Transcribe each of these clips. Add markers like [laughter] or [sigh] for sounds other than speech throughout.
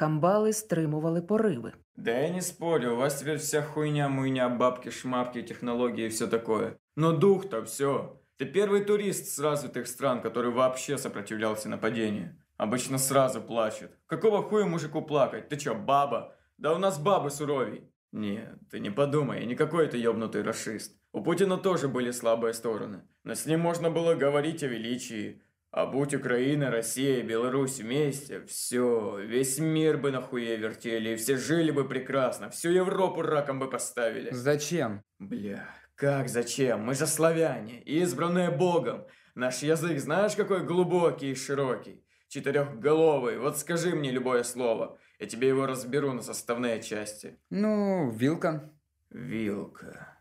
камбали стримували пориви. Да я не спорю, у вас теперь вся хуйня-муйня, бабки, шмапки, технологии и все такое. Но дух-то все. Ты первый турист с развитых стран, который вообще сопротивлялся нападению. Обычно сразу плачет. Какого хуя мужику плакать? Ты чё, баба? Да у нас бабы суровей. Нет, ты не подумай, я не какой-то ёбнутый расист. У Путина тоже были слабые стороны. Но с ним можно было говорить о величии. А будь Украина, Россия, Беларусь вместе, все, весь мир бы нахуе вертели, и все жили бы прекрасно, всю Европу раком бы поставили. Зачем? Бля, как зачем? Мы же славяне, избранные Богом. Наш язык знаешь какой глубокий и широкий? Четырехголовый, вот скажи мне любое слово, я тебе его разберу на составные части. Ну, вилка. Вилка.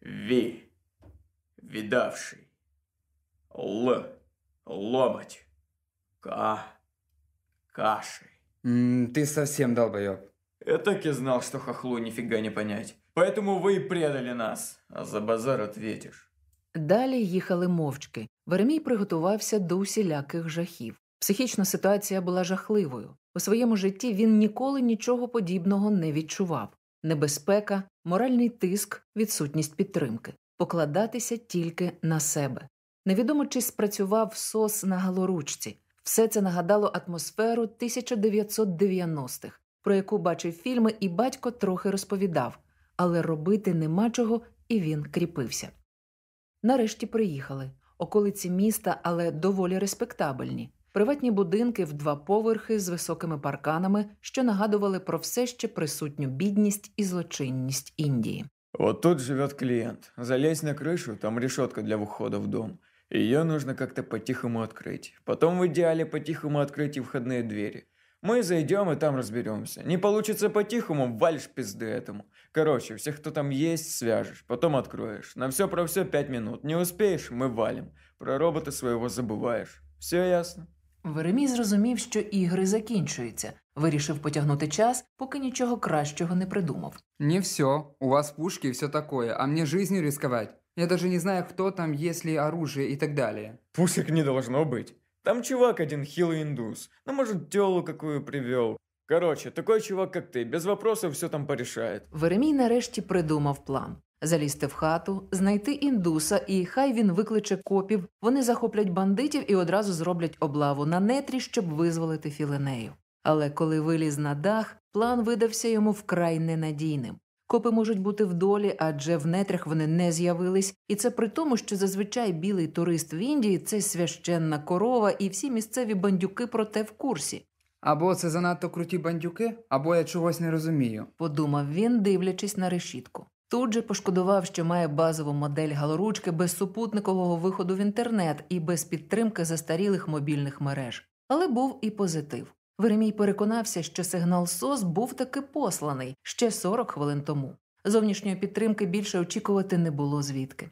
Ви. Видавший. Л. Ломать. Ка. Кашей. М, ты совсем долбоёб. Я так и знал, что хохлу нифига не понять. Поэтому вы и предали нас, а за базар ответишь. Далі їхали мовчки. Веремій приготувався до усіляких жахів. Психічна ситуація була жахливою. У своєму житті він ніколи нічого подібного не відчував. Небезпека, моральний тиск, відсутність підтримки. Покладатися тільки на себе. Невідомо чи спрацював сос на галоручці. Все це нагадало атмосферу 1990-х, про яку бачив фільми, і батько трохи розповідав, але робити нема чого, і він кріпився. Нарешті приїхали. Околиці міста, але доволі респектабельні. Приватні будинки в два поверхи з високими парканами, що нагадували про все ще присутню бідність і злочинність Індії. Вот тут живет клиент. Залезь на крышу, там решетка для входа в дом. Ее нужно как-то по-тихому открыть. Потом в идеале по-тихому открыть и входные двери. Мы зайдем и там разберемся. Не получится по-тихому, валишь пизды этому. Короче, всех, кто там есть, свяжешь, потом откроешь. На все про все пять минут. Не успеешь, мы валим. Про робота своего забываешь. Все ясно? Веремій зрозумів, що ігри закінчуються. Вирішив потягнути час, поки нічого кращого не придумав. Не все. У вас пушки и все такое, а мне жизнью рисковать. Я даже не знаю, кто там, есть ли оружие и так далее. Пушек не должно быть. Там чувак один хилый индус. Ну, может, телу какую привел. Короче, такой чувак, как ты, без вопросов все там порешает. Веремій нарешті придумав план. Залізти в хату, знайти індуса, і хай він викличе копів, вони захоплять бандитів і одразу зроблять облаву на нетрі, щоб визволити філенею. Але коли виліз на дах, план видався йому вкрай ненадійним. Копи можуть бути в долі, адже в нетрях вони не з'явились, і це при тому, що зазвичай білий турист в Індії це священна корова, і всі місцеві бандюки про те в курсі. Або це занадто круті бандюки, або я чогось не розумію. подумав він, дивлячись на решітку. Тут же пошкодував, що має базову модель галоручки без супутникового виходу в інтернет і без підтримки застарілих мобільних мереж. Але був і позитив. Веремій переконався, що сигнал СОС був таки посланий ще 40 хвилин тому. Зовнішньої підтримки більше очікувати не було звідки.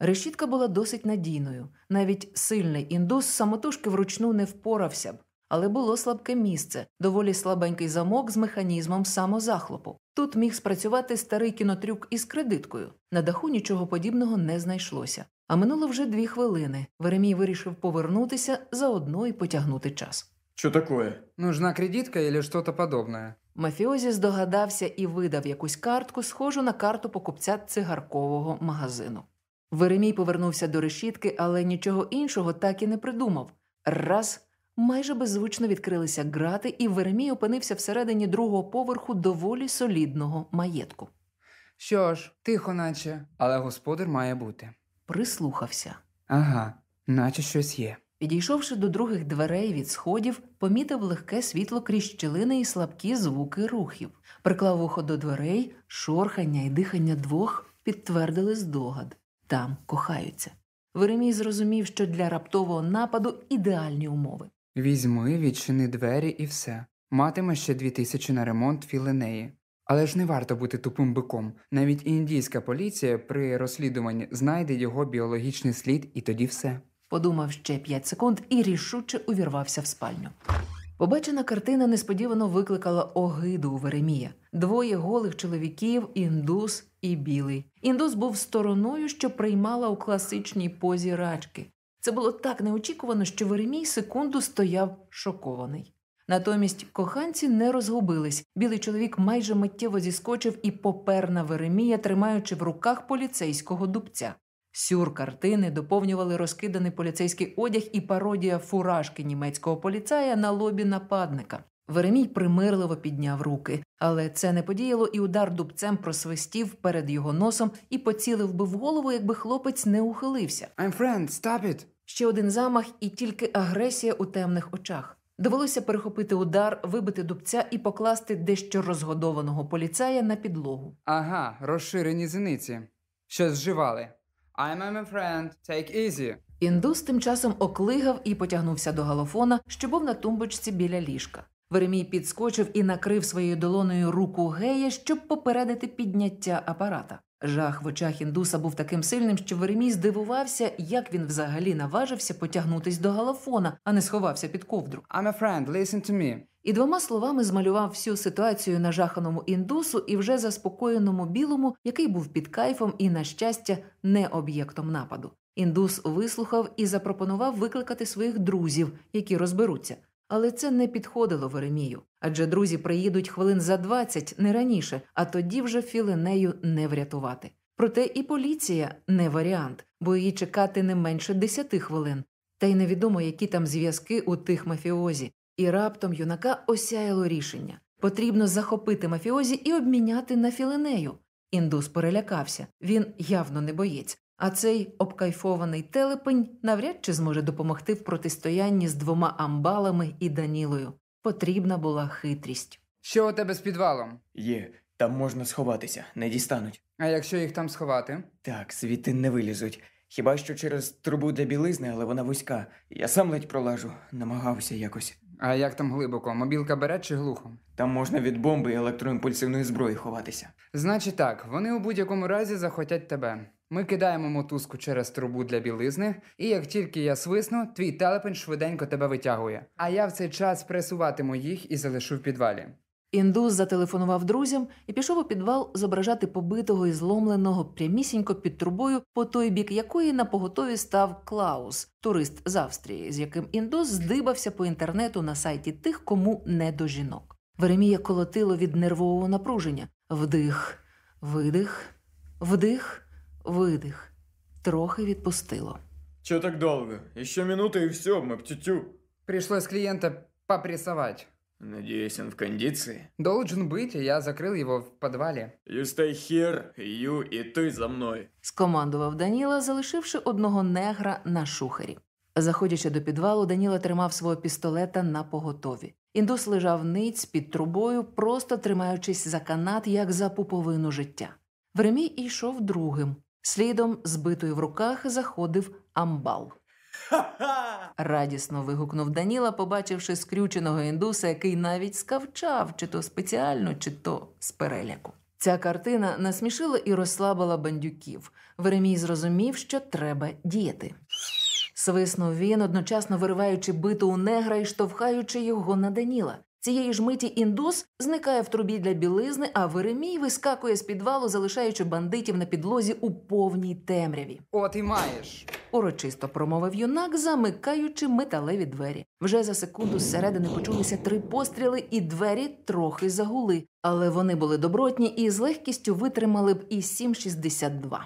Решітка була досить надійною. Навіть сильний індус самотужки вручну не впорався б, але було слабке місце, доволі слабенький замок з механізмом самозахлопу. Тут міг спрацювати старий кінотрюк із кредиткою. На даху нічого подібного не знайшлося. А минуло вже дві хвилини. Веремій вирішив повернутися заодно і потягнути час. Что такое? Нужна кредитка или что-то подобное? Мафіозі здогадався і видав якусь картку, схожу на карту покупця цигаркового магазину. Веремій повернувся до решітки, але нічого іншого так і не придумав. Раз майже беззвучно відкрилися грати, і Веремій опинився всередині другого поверху доволі солідного маєтку. Що ж, тихо наче, але господар має бути. Прислухався. Ага, наче щось є. Підійшовши до других дверей від сходів, помітив легке світло крізь щілини і слабкі звуки рухів. Приклав вухо до дверей, шорхання і дихання двох підтвердили здогад там кохаються. Веремій зрозумів, що для раптового нападу ідеальні умови. Візьми, відчини двері і все. Матиме ще дві тисячі на ремонт філенеї. Але ж не варто бути тупим биком. Навіть індійська поліція при розслідуванні знайде його біологічний слід, і тоді все. Подумав ще п'ять секунд і рішуче увірвався в спальню. Побачена картина несподівано викликала огиду у Веремія. Двоє голих чоловіків, індус і білий. Індус був стороною, що приймала у класичній позі рачки. Це було так неочікувано, що Веремій секунду стояв шокований. Натомість коханці не розгубились. Білий чоловік майже миттєво зіскочив і попер на Веремія, тримаючи в руках поліцейського дубця. Сюр картини доповнювали розкиданий поліцейський одяг і пародія фуражки німецького поліцая на лобі нападника. Веремій примирливо підняв руки, але це не подіяло, і удар дубцем просвистів перед його носом і поцілив би в голову, якби хлопець не ухилився. I'm friend, stop it! Ще один замах, і тільки агресія у темних очах. Довелося перехопити удар, вибити дубця і покласти дещо розгодованого поліцая на підлогу. Ага, розширені зениці. Щось зживали. I'm my friend, take easy. Індус тим часом оклигав і потягнувся до галофона, що був на тумбочці біля ліжка. Веремій підскочив і накрив своєю долоною руку гея, щоб попередити підняття апарата. Жах в очах індуса був таким сильним, що Веремій здивувався, як він взагалі наважився потягнутись до галафона, а не сховався під ковдру. I'm a friend, listen to me. І двома словами змалював всю ситуацію нажаханому індусу і вже заспокоєному білому, який був під кайфом і, на щастя, не об'єктом нападу. Індус вислухав і запропонував викликати своїх друзів, які розберуться. Але це не підходило Веремію, адже друзі приїдуть хвилин за 20, не раніше, а тоді вже філинею не врятувати. Проте і поліція не варіант, бо її чекати не менше 10 хвилин. Та й невідомо, які там зв'язки у тих мафіозі. І раптом юнака осяяло рішення. Потрібно захопити мафіозі і обміняти на філинею. Індус перелякався, він явно не боєць. А цей обкайфований телепень навряд чи зможе допомогти в протистоянні з двома амбалами і Данілою. Потрібна була хитрість. Що у тебе з підвалом? Є, там можна сховатися, не дістануть. А якщо їх там сховати? Так, звідти не вилізуть. Хіба що через трубу для білизни, але вона вузька. Я сам ледь пролажу, намагався якось. А як там глибоко? Мобілка бере чи глухо? Там можна від бомби і електроімпульсивної зброї ховатися. Значить так, вони у будь-якому разі захотять тебе. Ми кидаємо мотузку через трубу для білизни, і як тільки я свисну, твій телепень швиденько тебе витягує. А я в цей час пресуватиму їх і залишу в підвалі. Індус зателефонував друзям і пішов у підвал зображати побитого і зломленого прямісінько під трубою, по той бік якої на поготові став Клаус, турист з Австрії, з яким індус здибався по інтернету на сайті тих, кому не до жінок. Веремія колотило від нервового напруження. Вдих, видих, вдих, видих. Трохи відпустило. Чё так долго? Еще минута и все, мы птю-тю. Пришлось клиента попрессовать. Надеюсь, он в кондиции. Должен быть, и я закрыл его в подвале. You stay here, you и ты за мной. скомандував Даніла, залишивши одного негра на шухері. Заходячи до підвалу, Даніла тримав свого пістолета на поготові. Індус лежав ниць під трубою, просто тримаючись за канат, як за пуповину життя. Веремій йшов другим. Слідом, збитою в руках, заходив амбал. [laughs] Радісно вигукнув Даніла, побачивши скрюченого індуса, який навіть скавчав, чи то спеціально, чи то з переляку. Ця картина насмішила і розслабила бандюків. Веремій зрозумів, що треба діяти. Свиснув він, одночасно вириваючи биту у негра і штовхаючи його на Даніла. Цієї ж миті індус зникає в трубі для білизни, а Веремій вискакує з підвалу, залишаючи бандитів на підлозі у повній темряві. От і маєш. Урочисто промовив юнак, замикаючи металеві двері. Вже за секунду зсередини почулися три постріли, і двері трохи загули, але вони були добротні і з легкістю витримали б і 7,62.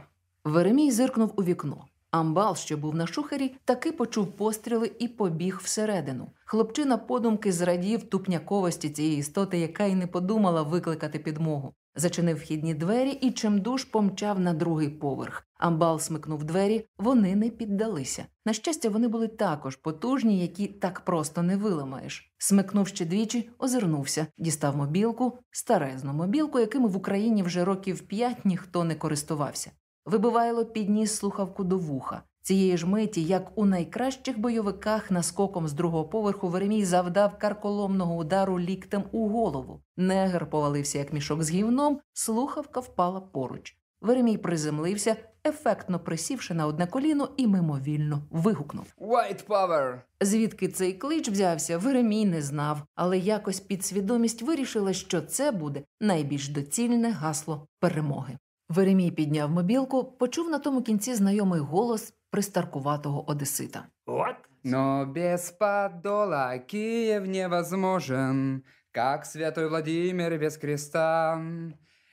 Веремій зиркнув у вікно. Амбал, що був на шухері, таки почув постріли і побіг всередину. Хлопчина подумки зрадів тупняковості цієї істоти, яка й не подумала викликати підмогу. Зачинив вхідні двері і чимдуж помчав на другий поверх. Амбал смикнув двері, вони не піддалися. На щастя, вони були також потужні, які так просто не виламаєш. Смикнув ще двічі, озирнувся, дістав мобілку, старезну мобілку, якими в Україні вже років п'ять ніхто не користувався. Вибивайло підніс слухавку до вуха. Цієї ж миті, як у найкращих бойовиках наскоком з другого поверху Веремій завдав карколомного удару ліктем у голову. Негр повалився, як мішок з гівном, слухавка впала поруч. Веремій приземлився, ефектно присівши на одне коліно і мимовільно вигукнув. White power! Звідки цей клич взявся, Веремій не знав, але якось підсвідомість вирішила, що це буде найбільш доцільне гасло перемоги. Веремій підняв мобілку, почув на тому кінці знайомий голос пристаркуватого одесита. What? Но без подола Киев невозможен, как святой Владимир без креста.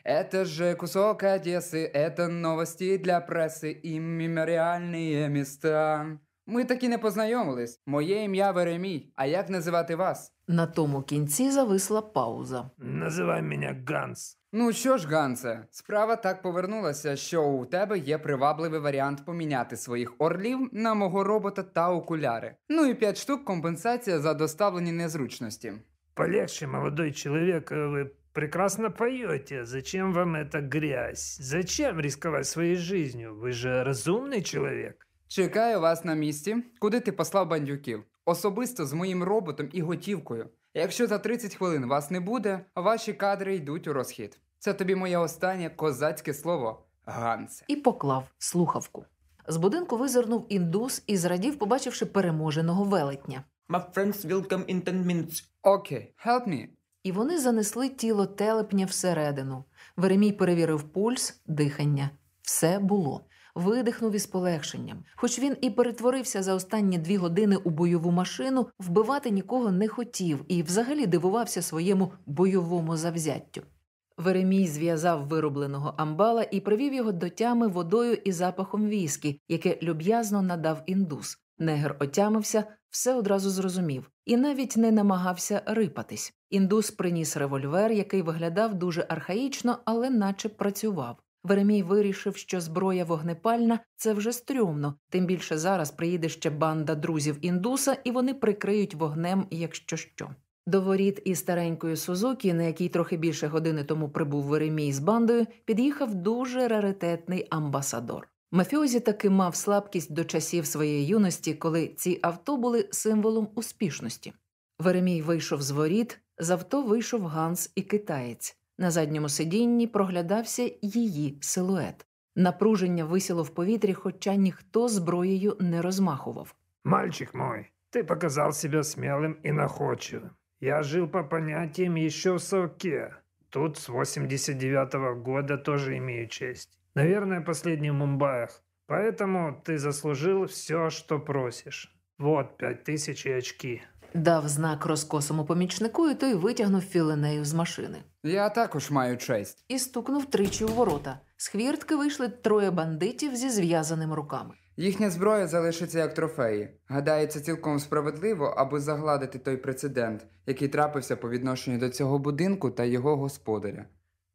Это же кусок Одессы, это новости для преси і меморіальні міста. Ми таки не познайомились. Моє ім'я Веремій. А як називати вас? На тому кінці зависла пауза. Называй меня Ганс. Ну що ж, Гансе, справа так повернулася, що у тебе є привабливий варіант поміняти своїх орлів на мого робота та окуляри. Ну і 5 штук компенсація за доставлені незручності. Полегче, молодой человек, э, вы прекрасно поете. Зачем вам эта грязь? Зачем рисковать своей жизнью? Вы же разумный человек. Чекаю вас на місці, куди ти послав бандюків. Особисто з моїм роботом і готівкою. Якщо за 30 хвилин вас не буде, ваші кадри йдуть у розхід. Це тобі моє останнє козацьке слово Гансе. і поклав слухавку. З будинку визирнув індус і зрадів, побачивши переможеного велетня. My friends will come in 10 minutes. Окей, help me. І вони занесли тіло телепня всередину. Веремій перевірив пульс, дихання. Все було. Видихнув із полегшенням. Хоч він і перетворився за останні дві години у бойову машину, вбивати нікого не хотів і взагалі дивувався своєму бойовому завзяттю. Веремій зв'язав виробленого амбала і привів його до тями водою і запахом віскі, яке люб'язно надав індус. Негр отямився, все одразу зрозумів і навіть не намагався рипатись. Індус приніс револьвер, який виглядав дуже архаїчно, але наче працював. Веремій вирішив, що зброя вогнепальна це вже стрьомно, тим більше зараз приїде ще банда друзів індуса, і вони прикриють вогнем, якщо що. До воріт із старенької Сузуки, на якій трохи більше години тому прибув Веремій з бандою, під'їхав дуже раритетний амбасадор. Мафіозі таки мав слабкість до часів своєї юності, коли ці авто були символом успішності. Веремій вийшов з воріт, з авто вийшов Ганс і китаєць. На задньому сидінні проглядався її силует. Напруження висіло в повітрі, хоча ніхто зброєю не розмахував. Мальчик мой, ты показал себя смелым и находчивым. Я жил по понятиям еще в совке. Тут с 89-го года тоже имею честь. Наверное, последний в Мумбаях. Поэтому ты заслужил все, что просишь. Вот пять тысяч и очки. Дав знак розкосому помічнику, і той витягнув філенею з машини. Я також маю честь. і стукнув тричі у ворота. З хвіртки вийшли троє бандитів зі зв'язаними руками. Їхня зброя залишиться як трофеї. Гадаю, це цілком справедливо, аби загладити той прецедент, який трапився по відношенню до цього будинку та його господаря.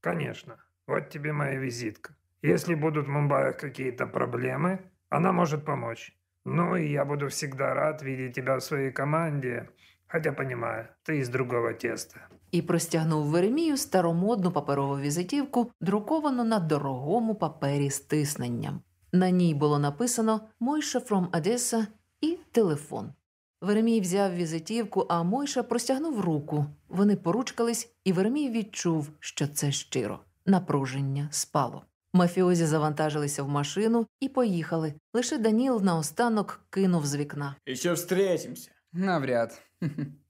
Конечно. Вот тебе моя визитка. Если будут в Мумбаях какие-то проблемы, она может помочь. Ну и я буду всегда рад видеть тебя в своей команде. Хотя понимаю, ты из другого теста. І простягнув Веремію старомодну паперову візитівку, друковану на дорогому папері з тисненням. На ній було написано Мойша from Одеса і телефон. Веремій взяв візитівку, а Мойша простягнув руку. Вони поручкались, і Веремій відчув, що це щиро. Напруження спало. Мафіозі завантажилися в машину і поїхали. Лише Даніл наостанок кинув з вікна. Еще встретимся. Навряд.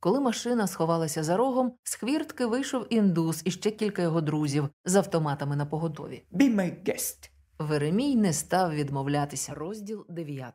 Коли машина сховалася за рогом, з хвіртки вийшов індус і ще кілька його друзів з автоматами на поготові. Be my guest. Веремій не став відмовлятися. Розділ 9.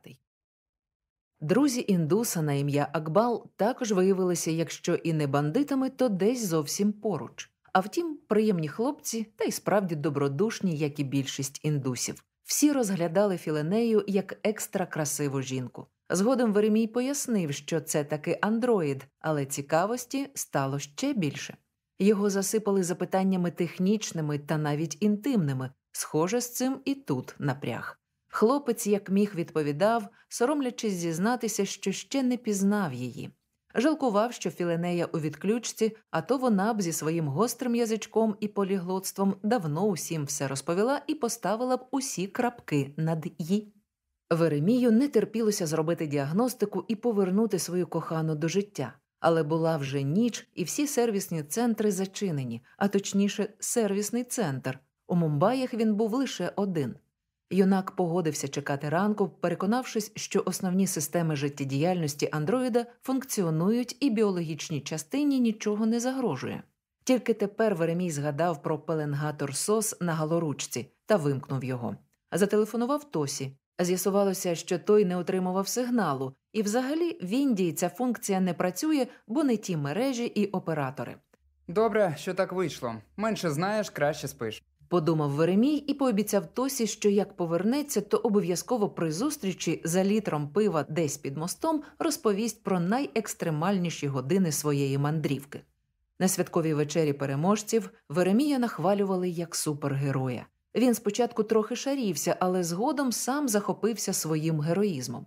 Друзі індуса на ім'я Акбал також виявилися, якщо і не бандитами, то десь зовсім поруч. А втім, приємні хлопці та й справді добродушні, як і більшість індусів. Всі розглядали Філенею як екстра красиву жінку. Згодом Веремій пояснив, що це таки андроїд, але цікавості стало ще більше. Його засипали запитаннями технічними та навіть інтимними. Схоже, з цим і тут напряг. Хлопець, як міг, відповідав, соромлячись зізнатися, що ще не пізнав її. Жалкував, що Філенея у відключці, а то вона б зі своїм гострим язичком і поліглотством давно усім все розповіла і поставила б усі крапки над «і». Веремію не терпілося зробити діагностику і повернути свою кохану до життя. Але була вже ніч, і всі сервісні центри зачинені, а точніше, сервісний центр. У Мумбаях він був лише один. Юнак погодився чекати ранку, переконавшись, що основні системи життєдіяльності андроїда функціонують і біологічній частині нічого не загрожує. Тільки тепер Веремій згадав про пеленгатор СОС на галоручці та вимкнув його. Зателефонував Тосі. З'ясувалося, що той не отримував сигналу, і взагалі в Індії ця функція не працює, бо не ті мережі і оператори. Добре, що так вийшло. Менше знаєш, краще спиш. Подумав Веремій і пообіцяв Тосі, що як повернеться, то обов'язково при зустрічі за літром пива десь під мостом розповість про найекстремальніші години своєї мандрівки. На святковій вечері переможців Веремія нахвалювали як супергероя. Він спочатку трохи шарівся, але згодом сам захопився своїм героїзмом.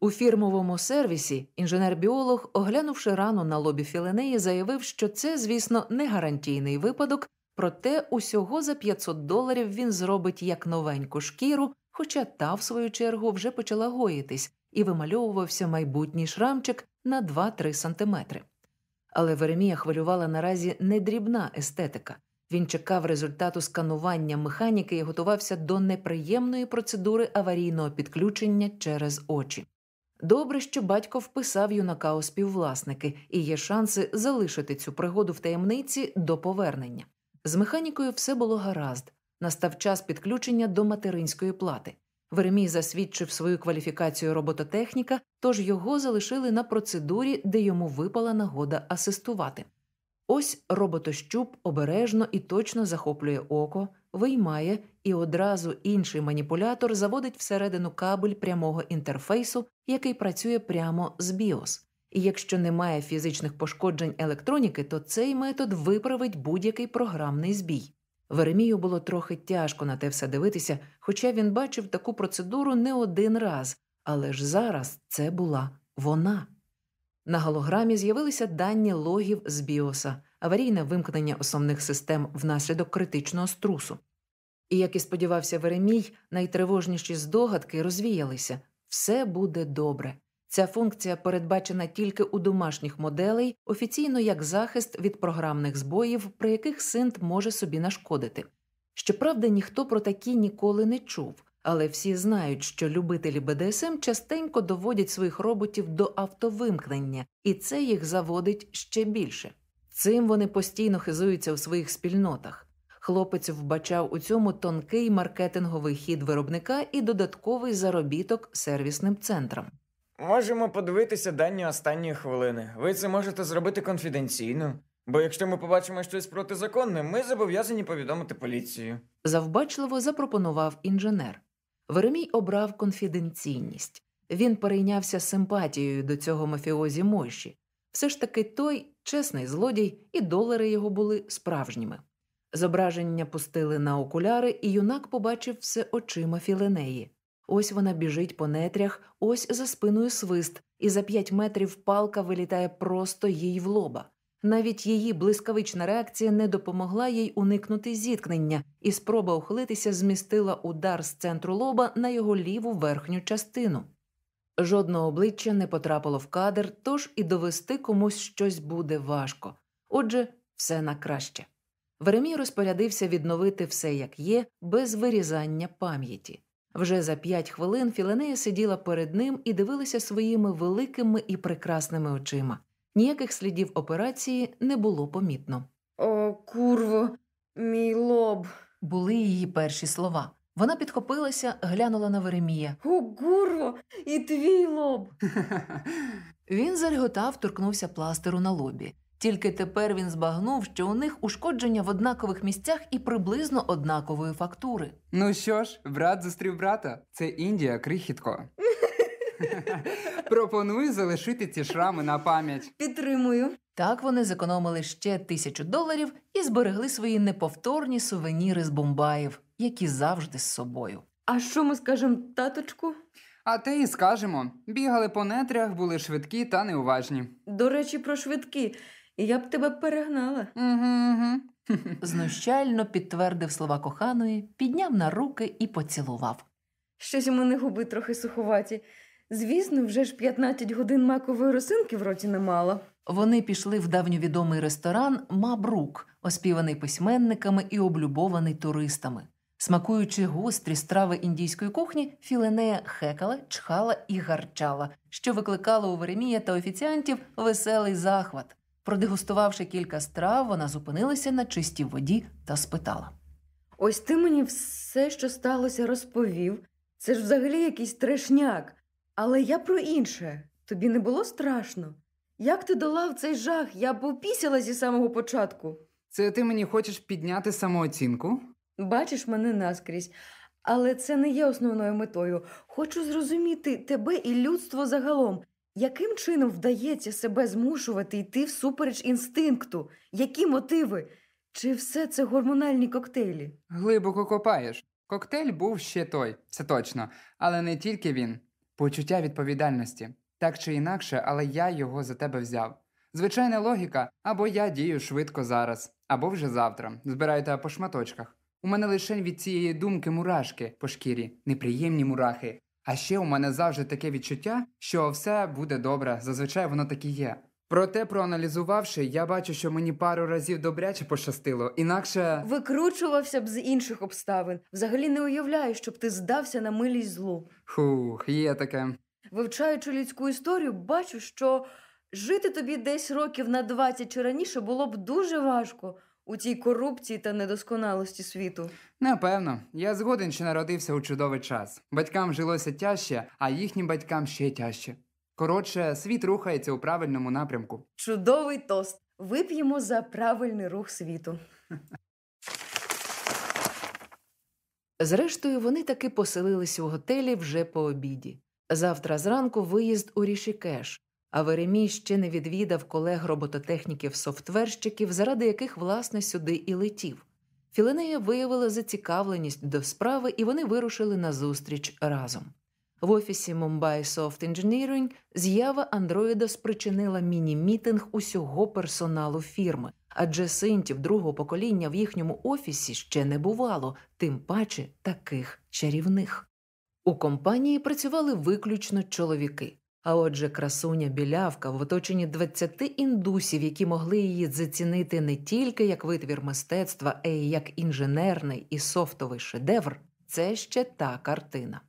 У фірмовому сервісі інженер-біолог, оглянувши рану на лобі Філенеї, заявив, що це, звісно, не гарантійний випадок, проте усього за 500 доларів він зробить як новеньку шкіру, хоча та, в свою чергу, вже почала гоїтись і вимальовувався майбутній шрамчик на 2-3 сантиметри. Але Веремія хвилювала наразі не дрібна естетика. Він чекав результату сканування механіки і готувався до неприємної процедури аварійного підключення через очі. Добре, що батько вписав юнака у співвласники, і є шанси залишити цю пригоду в таємниці до повернення. З механікою все було гаразд. Настав час підключення до материнської плати. Веремій засвідчив свою кваліфікацію робототехніка, тож його залишили на процедурі, де йому випала нагода асистувати. Ось роботощуп обережно і точно захоплює око, виймає, і одразу інший маніпулятор заводить всередину кабель прямого інтерфейсу, який працює прямо з BIOS. І якщо немає фізичних пошкоджень електроніки, то цей метод виправить будь-який програмний збій. Веремію було трохи тяжко на те все дивитися, хоча він бачив таку процедуру не один раз, але ж зараз це була вона. На голограмі з'явилися дані логів з біоса, аварійне вимкнення основних систем внаслідок критичного струсу. І, як і сподівався Веремій, найтривожніші здогадки розвіялися все буде добре. Ця функція передбачена тільки у домашніх моделей, офіційно як захист від програмних збоїв, при яких синт може собі нашкодити. Щоправда, ніхто про такі ніколи не чув, але всі знають, що любителі БДСМ частенько доводять своїх роботів до автовимкнення, і це їх заводить ще більше. Цим вони постійно хизуються у своїх спільнотах. Хлопець вбачав у цьому тонкий маркетинговий хід виробника і додатковий заробіток сервісним центрам. Можемо подивитися дані останньої хвилини. Ви це можете зробити конфіденційно. Бо якщо ми побачимо щось протизаконне, ми зобов'язані повідомити поліцію. Завбачливо запропонував інженер. Веремій обрав конфіденційність. Він перейнявся симпатією до цього мафіозі Мойші. Все ж таки той чесний злодій, і долари його були справжніми. Зображення пустили на окуляри, і юнак побачив все очима філенеї. Ось вона біжить по нетрях, ось за спиною свист, і за п'ять метрів палка вилітає просто їй в лоба. Навіть її блискавична реакція не допомогла їй уникнути зіткнення, і спроба ухилитися змістила удар з центру лоба на його ліву верхню частину. Жодного обличчя не потрапило в кадр, тож і довести комусь щось буде важко. Отже, все на краще. Веремій розпорядився відновити все як є, без вирізання пам'яті. Вже за п'ять хвилин Філенея сиділа перед ним і дивилася своїми великими і прекрасними очима. Ніяких слідів операції не було помітно. О, курво, мій лоб. Були її перші слова. Вона підхопилася, глянула на Веремія. О, курво, і твій лоб. [laughs] Він зареготав, торкнувся пластеру на лобі. Тільки тепер він збагнув, що у них ушкодження в однакових місцях і приблизно однакової фактури. Ну що ж, брат зустрів брата. Це Індія, крихітко. [laughs] Пропоную залишити ці шрами на пам'ять. Підтримую. Так вони зекономили ще тисячу доларів і зберегли свої неповторні сувеніри з Бомбаїв, які завжди з собою. А що ми скажемо таточку? А те і скажемо: бігали по нетрях, були швидкі та неуважні. До речі, про швидкі. Я б тебе перегнала. Угу, угу. [laughs] Знущально підтвердив слова коханої, підняв на руки і поцілував. Щось у мене губи трохи суховаті. Звісно, вже ж 15 годин макової росинки в роті не мало. Вони пішли в давньовідомий ресторан Мабрук, оспіваний письменниками і облюбований туристами. Смакуючи гострі страви індійської кухні, Філенея хекала, чхала і гарчала, що викликало у Веремія та офіціантів веселий захват. Продегустувавши кілька страв, вона зупинилася на чистій воді та спитала. Ось ти мені все, що сталося, розповів. Це ж взагалі якийсь трешняк. Але я про інше. Тобі не було страшно? Як ти долав цей жах? Я б упісяла зі самого початку. Це ти мені хочеш підняти самооцінку? Бачиш мене наскрізь. Але це не є основною метою. Хочу зрозуміти тебе і людство загалом. Яким чином вдається себе змушувати йти всупереч інстинкту? Які мотиви? Чи все це гормональні коктейлі? Глибоко копаєш. Коктейль був ще той, це точно, але не тільки він. Почуття відповідальності. Так чи інакше, але я його за тебе взяв. Звичайна логіка, або я дію швидко зараз, або вже завтра. Збираю тебе по шматочках. У мене лише від цієї думки мурашки по шкірі, неприємні мурахи. А ще у мене завжди таке відчуття, що все буде добре, зазвичай воно так і є. Проте, проаналізувавши, я бачу, що мені пару разів добряче пощастило, інакше. Викручувався б з інших обставин. Взагалі не уявляю, щоб ти здався на милість злу. Хух, є таке. Вивчаючи людську історію, бачу, що жити тобі десь років на 20 чи раніше було б дуже важко у цій корупції та недосконалості світу. Напевно, я згоден, що народився у чудовий час. Батькам жилося тяжче, а їхнім батькам ще тяжче. Коротше, світ рухається у правильному напрямку. Чудовий тост. Вип'ємо за правильний рух світу. [laughs] Зрештою, вони таки поселились у готелі вже по обіді. Завтра зранку виїзд у Рішікеш, а Веремій ще не відвідав колег робототехніків-софтверщиків, заради яких, власне, сюди і летів. Філенея виявила зацікавленість до справи, і вони вирушили на зустріч разом. В офісі Mumbai Soft Engineering з'ява андроїда спричинила міні-мітинг усього персоналу фірми, адже синтів другого покоління в їхньому офісі ще не бувало, тим паче таких чарівних. У компанії працювали виключно чоловіки. А отже, красуня білявка в оточенні 20 індусів, які могли її зацінити не тільки як витвір мистецтва, а й як інженерний і софтовий шедевр, це ще та картина.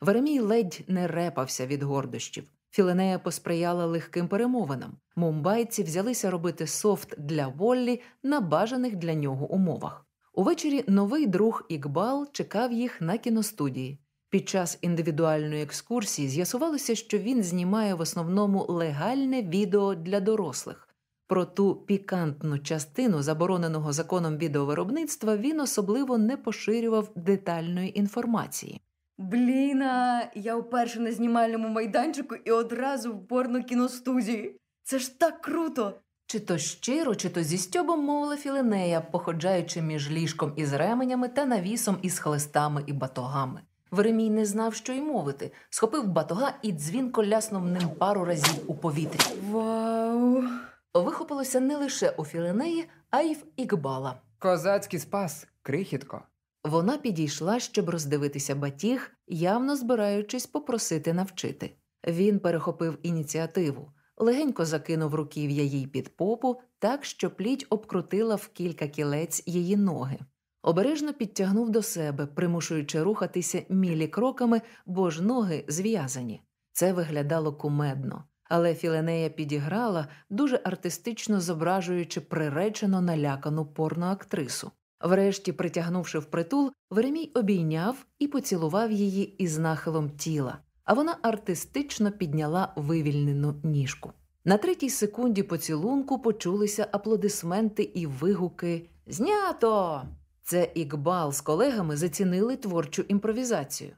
Веремій ледь не репався від гордощів. Філенея посприяла легким перемовинам. Мумбайці взялися робити софт для Воллі на бажаних для нього умовах. Увечері новий друг Ікбал чекав їх на кіностудії. Під час індивідуальної екскурсії з'ясувалося, що він знімає в основному легальне відео для дорослих. Про ту пікантну частину забороненого законом відеовиробництва він особливо не поширював детальної інформації. Бліна, я вперше на знімальному майданчику і одразу в порно-кіностудії. Це ж так круто! Чи то щиро, чи то зі стьобом мовила Філінея, походжаючи між ліжком із ременями та навісом із хлистами і батогами. Веремій не знав, що й мовити, схопив батога і дзвінко ляснув ним пару разів у повітрі. Вау! Вихопилося не лише у Філінеї, а й в Ікбала. Козацький спас, крихітко. Вона підійшла, щоб роздивитися батіг, явно збираючись попросити навчити. Він перехопив ініціативу, легенько закинув руків'я їй під попу, так що пліть обкрутила в кілька кілець її ноги. Обережно підтягнув до себе, примушуючи рухатися мілі кроками, бо ж ноги зв'язані. Це виглядало кумедно, але Філенея підіграла, дуже артистично зображуючи приречено налякану порноактрису. Врешті, притягнувши впритул, Веремій обійняв і поцілував її із нахилом тіла, а вона артистично підняла вивільнену ніжку. На третій секунді поцілунку почулися аплодисменти і вигуки Знято! Це Ікбал з колегами зацінили творчу імпровізацію.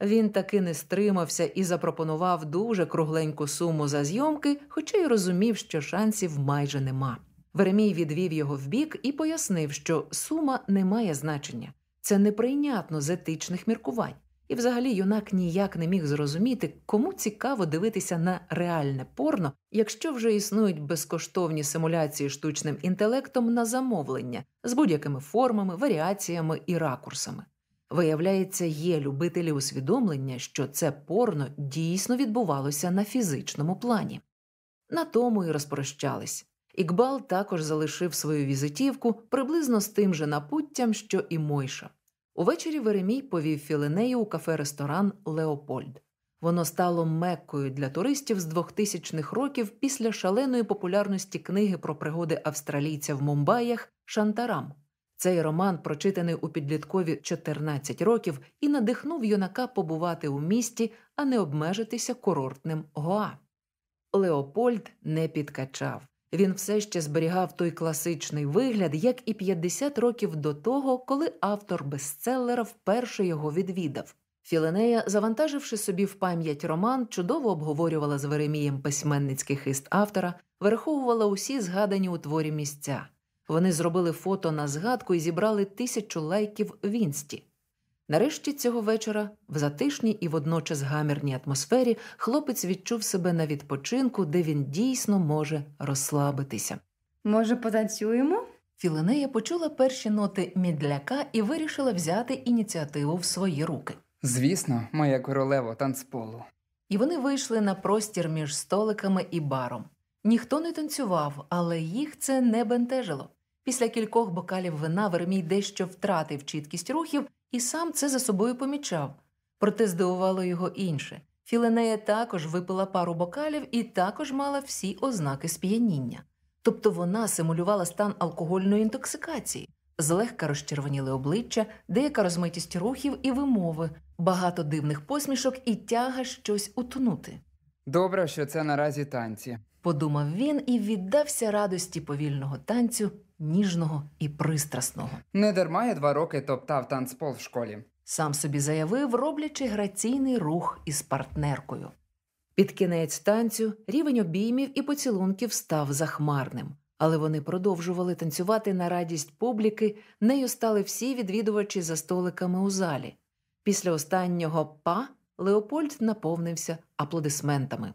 Він таки не стримався і запропонував дуже кругленьку суму за зйомки, хоча й розумів, що шансів майже нема. Веремій відвів його вбік і пояснив, що сума не має значення. Це неприйнятно з етичних міркувань. І взагалі юнак ніяк не міг зрозуміти, кому цікаво дивитися на реальне порно, якщо вже існують безкоштовні симуляції штучним інтелектом на замовлення з будь-якими формами, варіаціями і ракурсами. Виявляється, є любителі усвідомлення, що це порно дійсно відбувалося на фізичному плані. На тому і розпрощались. Ікбал також залишив свою візитівку приблизно з тим же напуттям, що і Мойша. Увечері Веремій повів Філинею у кафе-ресторан Леопольд. Воно стало меккою для туристів з 2000-х років після шаленої популярності книги про пригоди австралійця в Мумбаях Шантарам. Цей роман, прочитаний у підліткові 14 років, і надихнув юнака побувати у місті, а не обмежитися курортним Гоа. Леопольд не підкачав. Він все ще зберігав той класичний вигляд, як і 50 років до того, коли автор бестселера вперше його відвідав. Філенея, завантаживши собі в пам'ять роман, чудово обговорювала з Веремієм письменницький хист автора, вираховувала усі згадані у творі місця. Вони зробили фото на згадку і зібрали тисячу лайків в інсті. Нарешті цього вечора, в затишній і водночас гамірній атмосфері, хлопець відчув себе на відпочинку, де він дійсно може розслабитися. Може, потанцюємо? Філинея почула перші ноти мідляка і вирішила взяти ініціативу в свої руки. Звісно, моя королева танцполу. І вони вийшли на простір між столиками і баром. Ніхто не танцював, але їх це не бентежило. Після кількох бокалів вина Веремій дещо втратив чіткість рухів і сам це за собою помічав. Проте здивувало його інше. Філенея також випила пару бокалів і також мала всі ознаки сп'яніння. Тобто вона симулювала стан алкогольної інтоксикації, злегка розчервоніли обличчя, деяка розмитість рухів і вимови, багато дивних посмішок і тяга щось утнути. Добре, що це наразі танці. Подумав він і віддався радості повільного танцю, ніжного і пристрасного. Не дарма я два роки топтав танцпол в школі. Сам собі заявив, роблячи граційний рух із партнеркою. Під кінець танцю рівень обіймів і поцілунків став захмарним, але вони продовжували танцювати на радість публіки, нею стали всі відвідувачі за столиками у залі. Після останнього па Леопольд наповнився аплодисментами.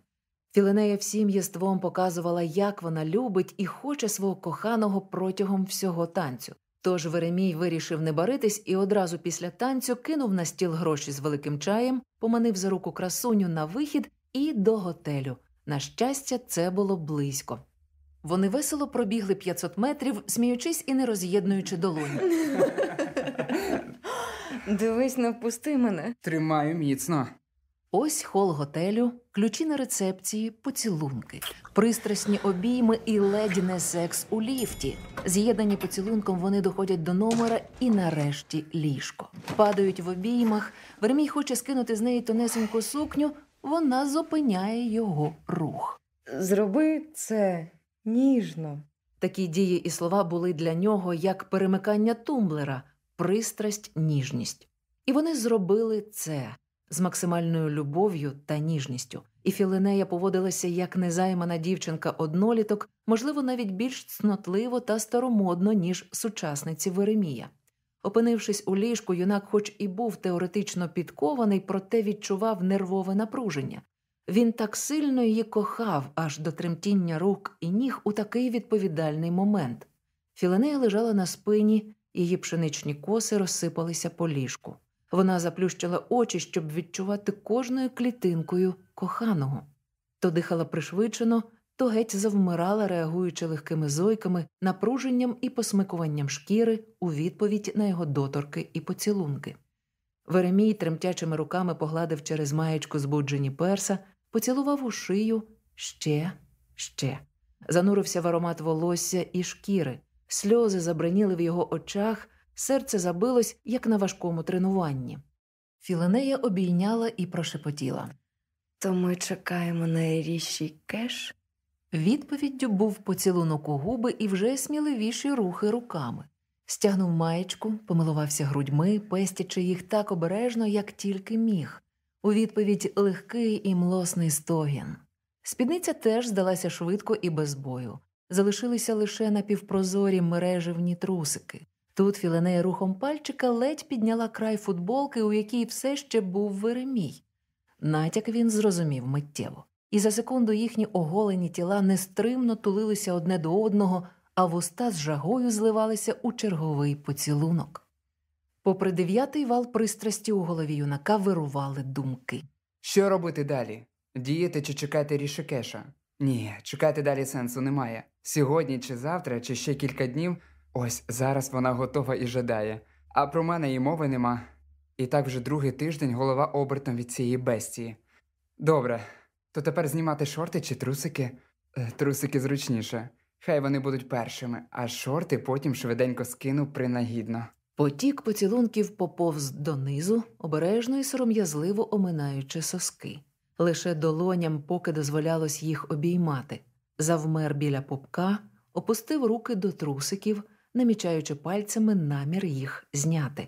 Філенея всім єством показувала, як вона любить і хоче свого коханого протягом всього танцю. Тож Веремій вирішив не баритись і одразу після танцю кинув на стіл гроші з великим чаєм, поманив за руку красуню на вихід і до готелю. На щастя, це було близько. Вони весело пробігли 500 метрів, сміючись і не роз'єднуючи долоні. [laughs] Дивись, не впусти мене. Тримаю міцно. Ось хол готелю, ключі на рецепції, поцілунки, пристрасні обійми і ледь не секс у ліфті. З'єднані поцілунком вони доходять до номера і нарешті ліжко. Падають в обіймах. Вермій хоче скинути з неї тонесеньку сукню, вона зупиняє його рух. Зроби це ніжно. Такі дії і слова були для нього як перемикання тумблера, пристрасть, ніжність. І вони зробили це з максимальною любов'ю та ніжністю. І Філинея поводилася як незаймана дівчинка одноліток, можливо, навіть більш цнотливо та старомодно, ніж сучасниці Веремія. Опинившись у ліжку, юнак, хоч і був теоретично підкований, проте відчував нервове напруження. Він так сильно її кохав аж до тремтіння рук і ніг у такий відповідальний момент. Філинея лежала на спині, її пшеничні коси розсипалися по ліжку. Вона заплющила очі, щоб відчувати кожною клітинкою коханого. То дихала пришвидшено, то геть завмирала, реагуючи легкими зойками, напруженням і посмикуванням шкіри у відповідь на його доторки і поцілунки. Веремій тремтячими руками погладив через маєчку збуджені перса, поцілував у шию ще, ще, занурився в аромат волосся і шкіри, сльози забраніли в його очах, серце забилось, як на важкому тренуванні. Філенея обійняла і прошепотіла. То ми чекаємо на ріші кеш. Відповіддю був поцілунок у губи і вже сміливіші рухи руками. Стягнув маєчку, помилувався грудьми, пестячи їх так обережно, як тільки міг. У відповідь легкий і млосний стогін. Спідниця теж здалася швидко і без бою. Залишилися лише напівпрозорі мережевні трусики. Тут Філенея рухом пальчика ледь підняла край футболки, у якій все ще був Веремій. Натяк він зрозумів миттєво, і за секунду їхні оголені тіла нестримно тулилися одне до одного, а вуста з жагою зливалися у черговий поцілунок. Попри дев'ятий вал пристрасті у голові юнака вирували думки. Що робити далі? Діяти чи чекати рішикеша? Ні, чекати далі сенсу немає. Сьогодні чи завтра, чи ще кілька днів, ось зараз вона готова і жадає. А про мене і мови нема. І так вже другий тиждень голова обертом від цієї бестії. Добре, то тепер знімати шорти чи трусики? Е, Трусики зручніше. Хай вони будуть першими, а шорти потім швиденько скину принагідно. Потік поцілунків поповз донизу, обережно і сором'язливо оминаючи соски. Лише долоням, поки дозволялось їх обіймати, завмер біля попка, опустив руки до трусиків, намічаючи пальцями намір їх зняти.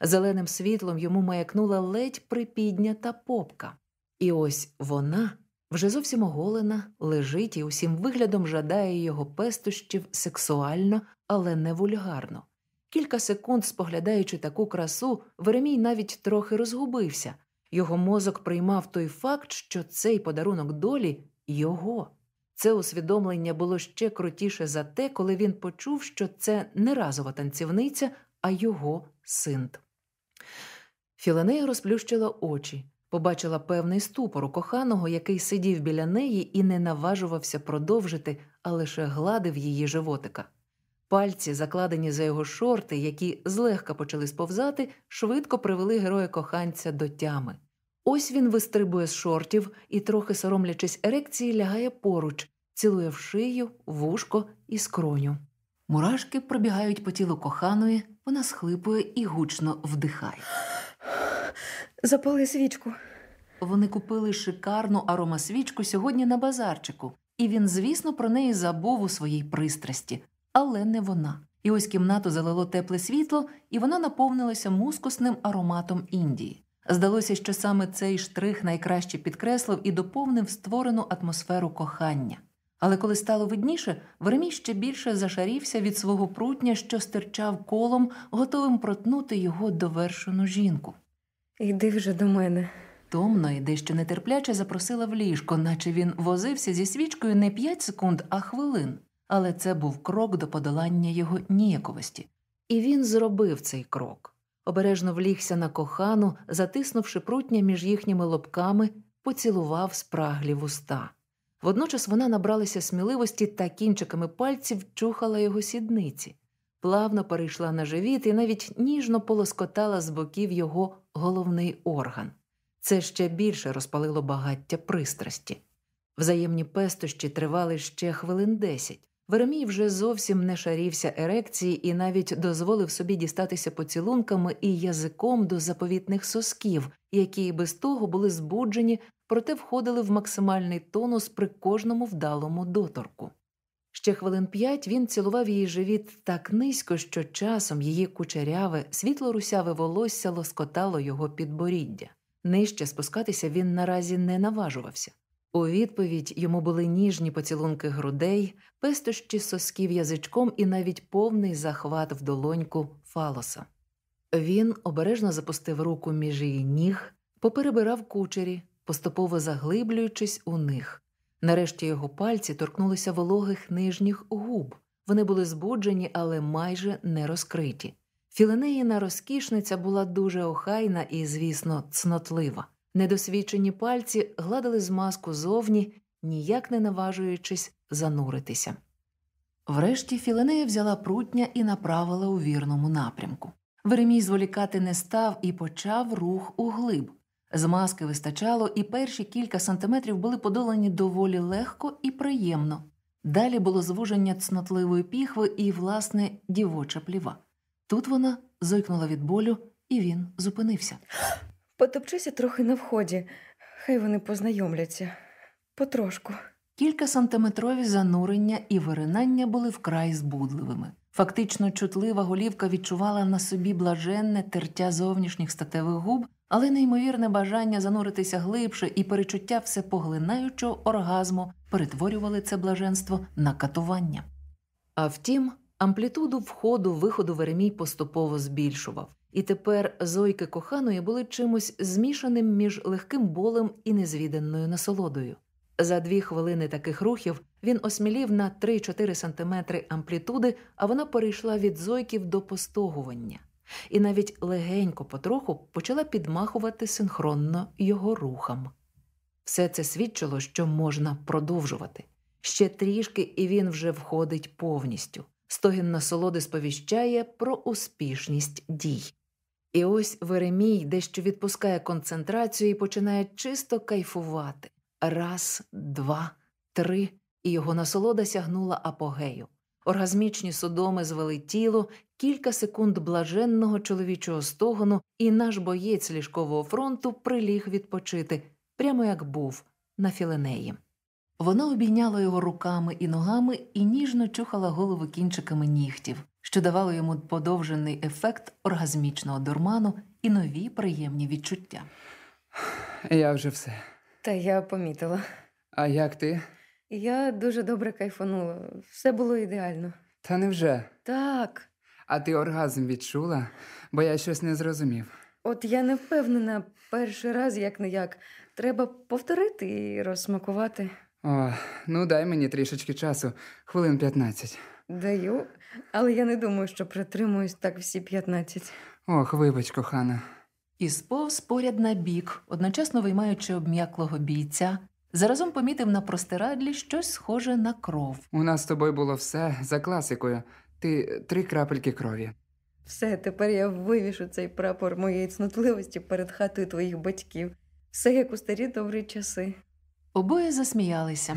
Зеленим світлом йому маякнула ледь припіднята попка. І ось вона, вже зовсім оголена, лежить і усім виглядом жадає його пестощів сексуально, але не вульгарно. Кілька секунд, споглядаючи таку красу, Веремій навіть трохи розгубився. Його мозок приймав той факт, що цей подарунок долі його. Це усвідомлення було ще крутіше за те, коли він почув, що це не разова танцівниця, а його синт. Філанея розплющила очі, побачила певний ступор у коханого, який сидів біля неї і не наважувався продовжити, а лише гладив її животика. Пальці, закладені за його шорти, які злегка почали сповзати, швидко привели героя коханця до тями. Ось він вистрибує з шортів і, трохи соромлячись ерекції, лягає поруч, цілує в шию, вушко і скроню. Мурашки пробігають по тілу коханої, вона схлипує і гучно вдихає. Запали свічку. Вони купили шикарну аромасвічку сьогодні на базарчику, і він, звісно, про неї забув у своїй пристрасті, але не вона. І ось кімнату залило тепле світло, і вона наповнилася мускусним ароматом Індії. Здалося, що саме цей штрих найкраще підкреслив і доповнив створену атмосферу кохання. Але коли стало видніше, Веремій ще більше зашарівся від свого прутня, що стирчав колом, готовим протнути його довершену жінку. Йди вже до мене. Томно і дещо нетерпляче запросила в ліжко, наче він возився зі свічкою не п'ять секунд, а хвилин. Але це був крок до подолання його ніяковості. І він зробив цей крок. Обережно влігся на кохану, затиснувши прутня між їхніми лобками, поцілував спраглі вуста. Водночас вона набралася сміливості та кінчиками пальців чухала його сідниці, плавно перейшла на живіт і навіть ніжно полоскотала з боків його головний орган. Це ще більше розпалило багаття пристрасті. Взаємні пестощі тривали ще хвилин десять. Веремій вже зовсім не шарівся ерекції і навіть дозволив собі дістатися поцілунками і язиком до заповітних сосків, які без того були збуджені, проте входили в максимальний тонус при кожному вдалому доторку. Ще хвилин п'ять він цілував її живіт так низько, що часом її кучеряве, світло русяве волосся лоскотало його підборіддя. Нижче спускатися він наразі не наважувався. У відповідь йому були ніжні поцілунки грудей, пестощі сосків язичком і навіть повний захват в долоньку фалоса. Він обережно запустив руку між її ніг, поперебирав кучері, поступово заглиблюючись у них. Нарешті його пальці торкнулися вологих нижніх губ. Вони були збуджені, але майже не розкриті. Філенеїна розкішниця була дуже охайна і, звісно, цнотлива. Недосвідчені пальці гладили змазку зовні, ніяк не наважуючись зануритися. Врешті Філенея взяла прутня і направила у вірному напрямку. Веремій зволікати не став і почав рух углиб. Змазки вистачало, і перші кілька сантиметрів були подолані доволі легко і приємно. Далі було звуження цнотливої піхви і, власне, дівоча пліва. Тут вона зойкнула від болю, і він зупинився. Потопчися трохи на вході. Хай вони познайомляться. Потрошку. Кілька сантиметрові занурення і виринання були вкрай збудливими. Фактично чутлива голівка відчувала на собі блаженне тертя зовнішніх статевих губ, але неймовірне бажання зануритися глибше і перечуття всепоглинаючого оргазму перетворювали це блаженство на катування. А втім, амплітуду входу виходу Веремій поступово збільшував, і тепер зойки коханої були чимось змішаним між легким болем і незвіданою насолодою. За дві хвилини таких рухів він осмілів на 3-4 сантиметри амплітуди, а вона перейшла від зойків до постогування, і навіть легенько потроху почала підмахувати синхронно його рухам. Все це свідчило, що можна продовжувати. Ще трішки, і він вже входить повністю. Стогін насолоди сповіщає про успішність дій. І ось Веремій дещо відпускає концентрацію і починає чисто кайфувати. Раз, два, три. і його насолода сягнула апогею. Оргазмічні судоми звели тіло, кілька секунд блаженного чоловічого стогону, і наш боєць ліжкового фронту приліг відпочити, прямо як був, на філенеї. Вона обійняла його руками і ногами і ніжно чухала голову кінчиками нігтів, що давало йому подовжений ефект оргазмічного дурману і нові приємні відчуття. Я вже все. Та я помітила. А як ти? Я дуже добре кайфанула. Все було ідеально. Та невже? Так, А ти оргазм відчула? Бо я щось не зрозумів. от я не впевнена перший раз, як не як. Треба повторити і розсмакувати. О, ну дай мені трішечки часу, хвилин 15. Даю, але я не думаю, що притримуюсь так всі 15. Ох, вибач, кохана. І сповз поряд на бік, одночасно виймаючи обм'яклого бійця, заразом помітив на простирадлі щось схоже на кров. У нас з тобою було все за класикою. Ти три крапельки крові. Все, тепер я вивішу цей прапор моєї цнотливості перед хатою твоїх батьків. Все як у старі добрі часи. Обоє засміялися.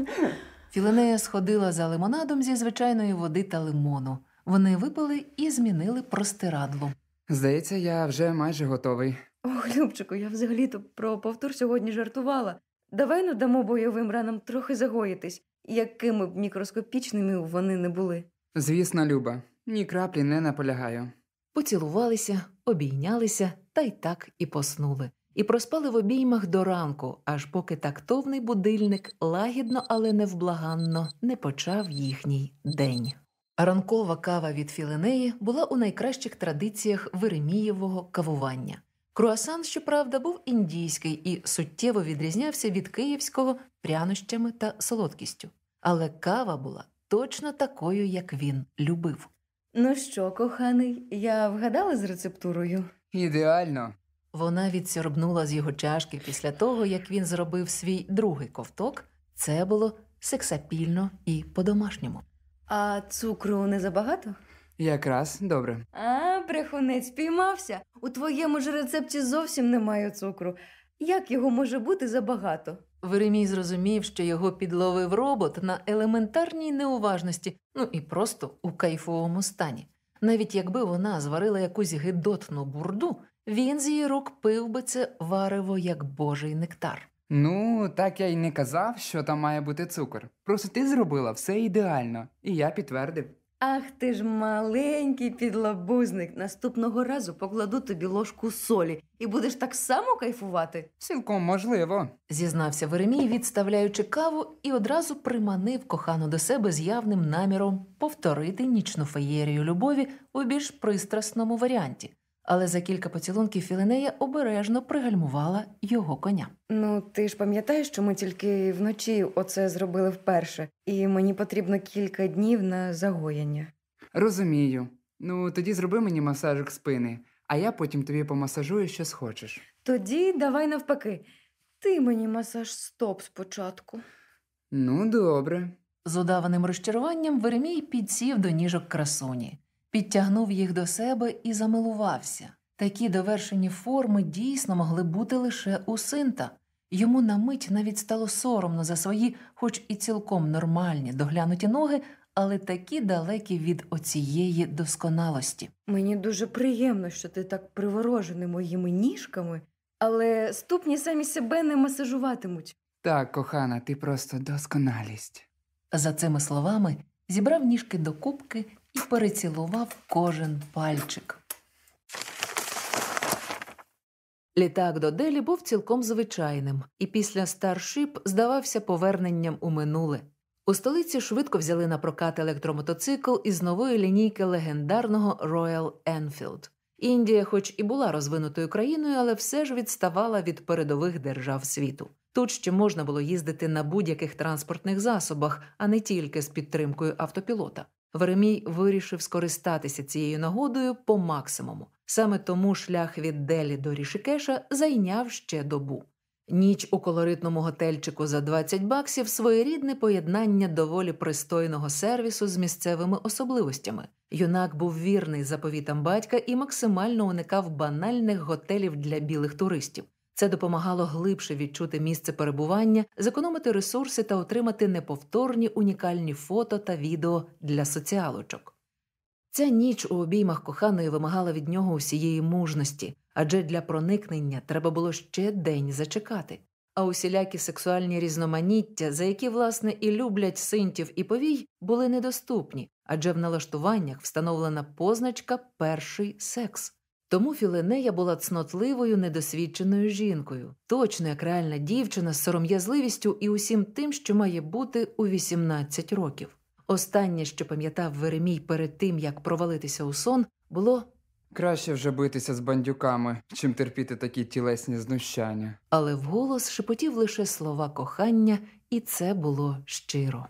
[laughs] Філенея сходила за лимонадом зі звичайної води та лимону. Вони випили і змінили простирадло. Здається, я вже майже готовий. Ох, Любчику, я взагалі-то про повтор сьогодні жартувала. Давай ну дамо бойовим ранам трохи загоїтись, якими б мікроскопічними вони не були. Звісно, Люба, ні краплі не наполягаю. Поцілувалися, обійнялися та й так і поснули. І проспали в обіймах до ранку, аж поки тактовний будильник лагідно, але невблаганно не почав їхній день. Ранкова кава від філенеї була у найкращих традиціях Веремієвого кавування. Круасан, щоправда, був індійський і суттєво відрізнявся від київського прянощами та солодкістю. Але кава була точно такою, як він любив. Ну що, коханий, я вгадала з рецептурою? Ідеально. Вона відсьорбнула з його чашки після того, як він зробив свій другий ковток. Це було сексапільно і по-домашньому. А цукру не забагато? Якраз добре. А, брехунець піймався. У твоєму ж рецепті зовсім немає цукру. Як його може бути забагато? Веремій зрозумів, що його підловив робот на елементарній неуважності, ну і просто у кайфовому стані. Навіть якби вона зварила якусь гидотну бурду, він з її рук пив би це варево як божий нектар. Ну, так я й не казав, що там має бути цукор. Просто ти зробила все ідеально, і я підтвердив. Ах ти ж маленький підлабузник. Наступного разу покладу тобі ложку солі і будеш так само кайфувати. Цілком можливо. зізнався Веремій, відставляючи каву, і одразу приманив кохану до себе з явним наміром повторити нічну феєрію любові у більш пристрасному варіанті. Але за кілька поцілунків Філінея обережно пригальмувала його коня. Ну, ти ж пам'ятаєш, що ми тільки вночі оце зробили вперше, і мені потрібно кілька днів на загоєння. Розумію. Ну, тоді зроби мені масажик спини, а я потім тобі помасажую, що схочеш. Тоді давай навпаки. Ти мені масаж стоп спочатку. Ну, добре. З удаваним розчаруванням Веремій підсів до ніжок красуні, підтягнув їх до себе і замилувався. Такі довершені форми дійсно могли бути лише у синта. Йому на мить навіть стало соромно за свої, хоч і цілком нормальні доглянуті ноги, але такі далекі від оцієї досконалості. Мені дуже приємно, що ти так приворожений моїми ніжками, але ступні самі себе не масажуватимуть. Так, кохана, ти просто досконалість. За цими словами зібрав ніжки до кубки і перецілував кожен пальчик. Літак до Делі був цілком звичайним, і після Старшип здавався поверненням у минуле. У столиці швидко взяли на прокат електромотоцикл із нової лінійки легендарного Royal Enfield. Індія, хоч і була розвинутою країною, але все ж відставала від передових держав світу. Тут ще можна було їздити на будь-яких транспортних засобах, а не тільки з підтримкою автопілота. Веремій вирішив скористатися цією нагодою по максимуму. Саме тому шлях від Делі до Рішикеша зайняв ще добу. Ніч у колоритному готельчику за 20 баксів своєрідне поєднання доволі пристойного сервісу з місцевими особливостями. Юнак був вірний заповітам батька і максимально уникав банальних готелів для білих туристів. Це допомагало глибше відчути місце перебування, зекономити ресурси та отримати неповторні унікальні фото та відео для соціалочок. Ця ніч у обіймах коханої вимагала від нього усієї мужності, адже для проникнення треба було ще день зачекати. А усілякі сексуальні різноманіття, за які, власне, і люблять синтів і повій, були недоступні, адже в налаштуваннях встановлена позначка перший секс. Тому Філенея була цнотливою, недосвідченою жінкою, точно як реальна дівчина з сором'язливістю і усім тим, що має бути у 18 років. Останнє, що пам'ятав Веремій перед тим, як провалитися у сон, було Краще вже битися з бандюками, чим терпіти такі тілесні знущання. але вголос шепотів лише слова кохання, і це було щиро.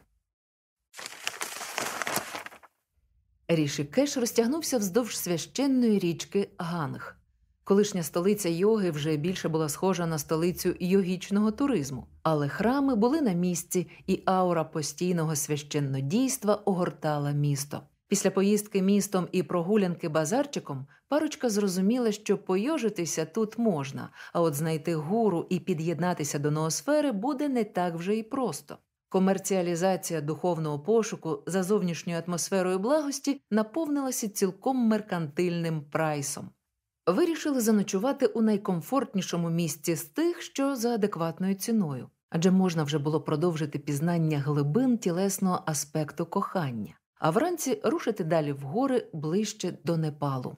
Рішикеш розтягнувся вздовж священної річки Ганг. Колишня столиця йоги вже більше була схожа на столицю йогічного туризму, але храми були на місці, і аура постійного священнодійства огортала місто. Після поїздки містом і прогулянки базарчиком парочка зрозуміла, що пойожитися тут можна, а от знайти гуру і під'єднатися до ноосфери буде не так вже й просто. Комерціалізація духовного пошуку за зовнішньою атмосферою благості наповнилася цілком меркантильним прайсом. Вирішили заночувати у найкомфортнішому місці з тих, що за адекватною ціною, адже можна вже було продовжити пізнання глибин тілесного аспекту кохання, а вранці рушити далі в гори ближче до Непалу.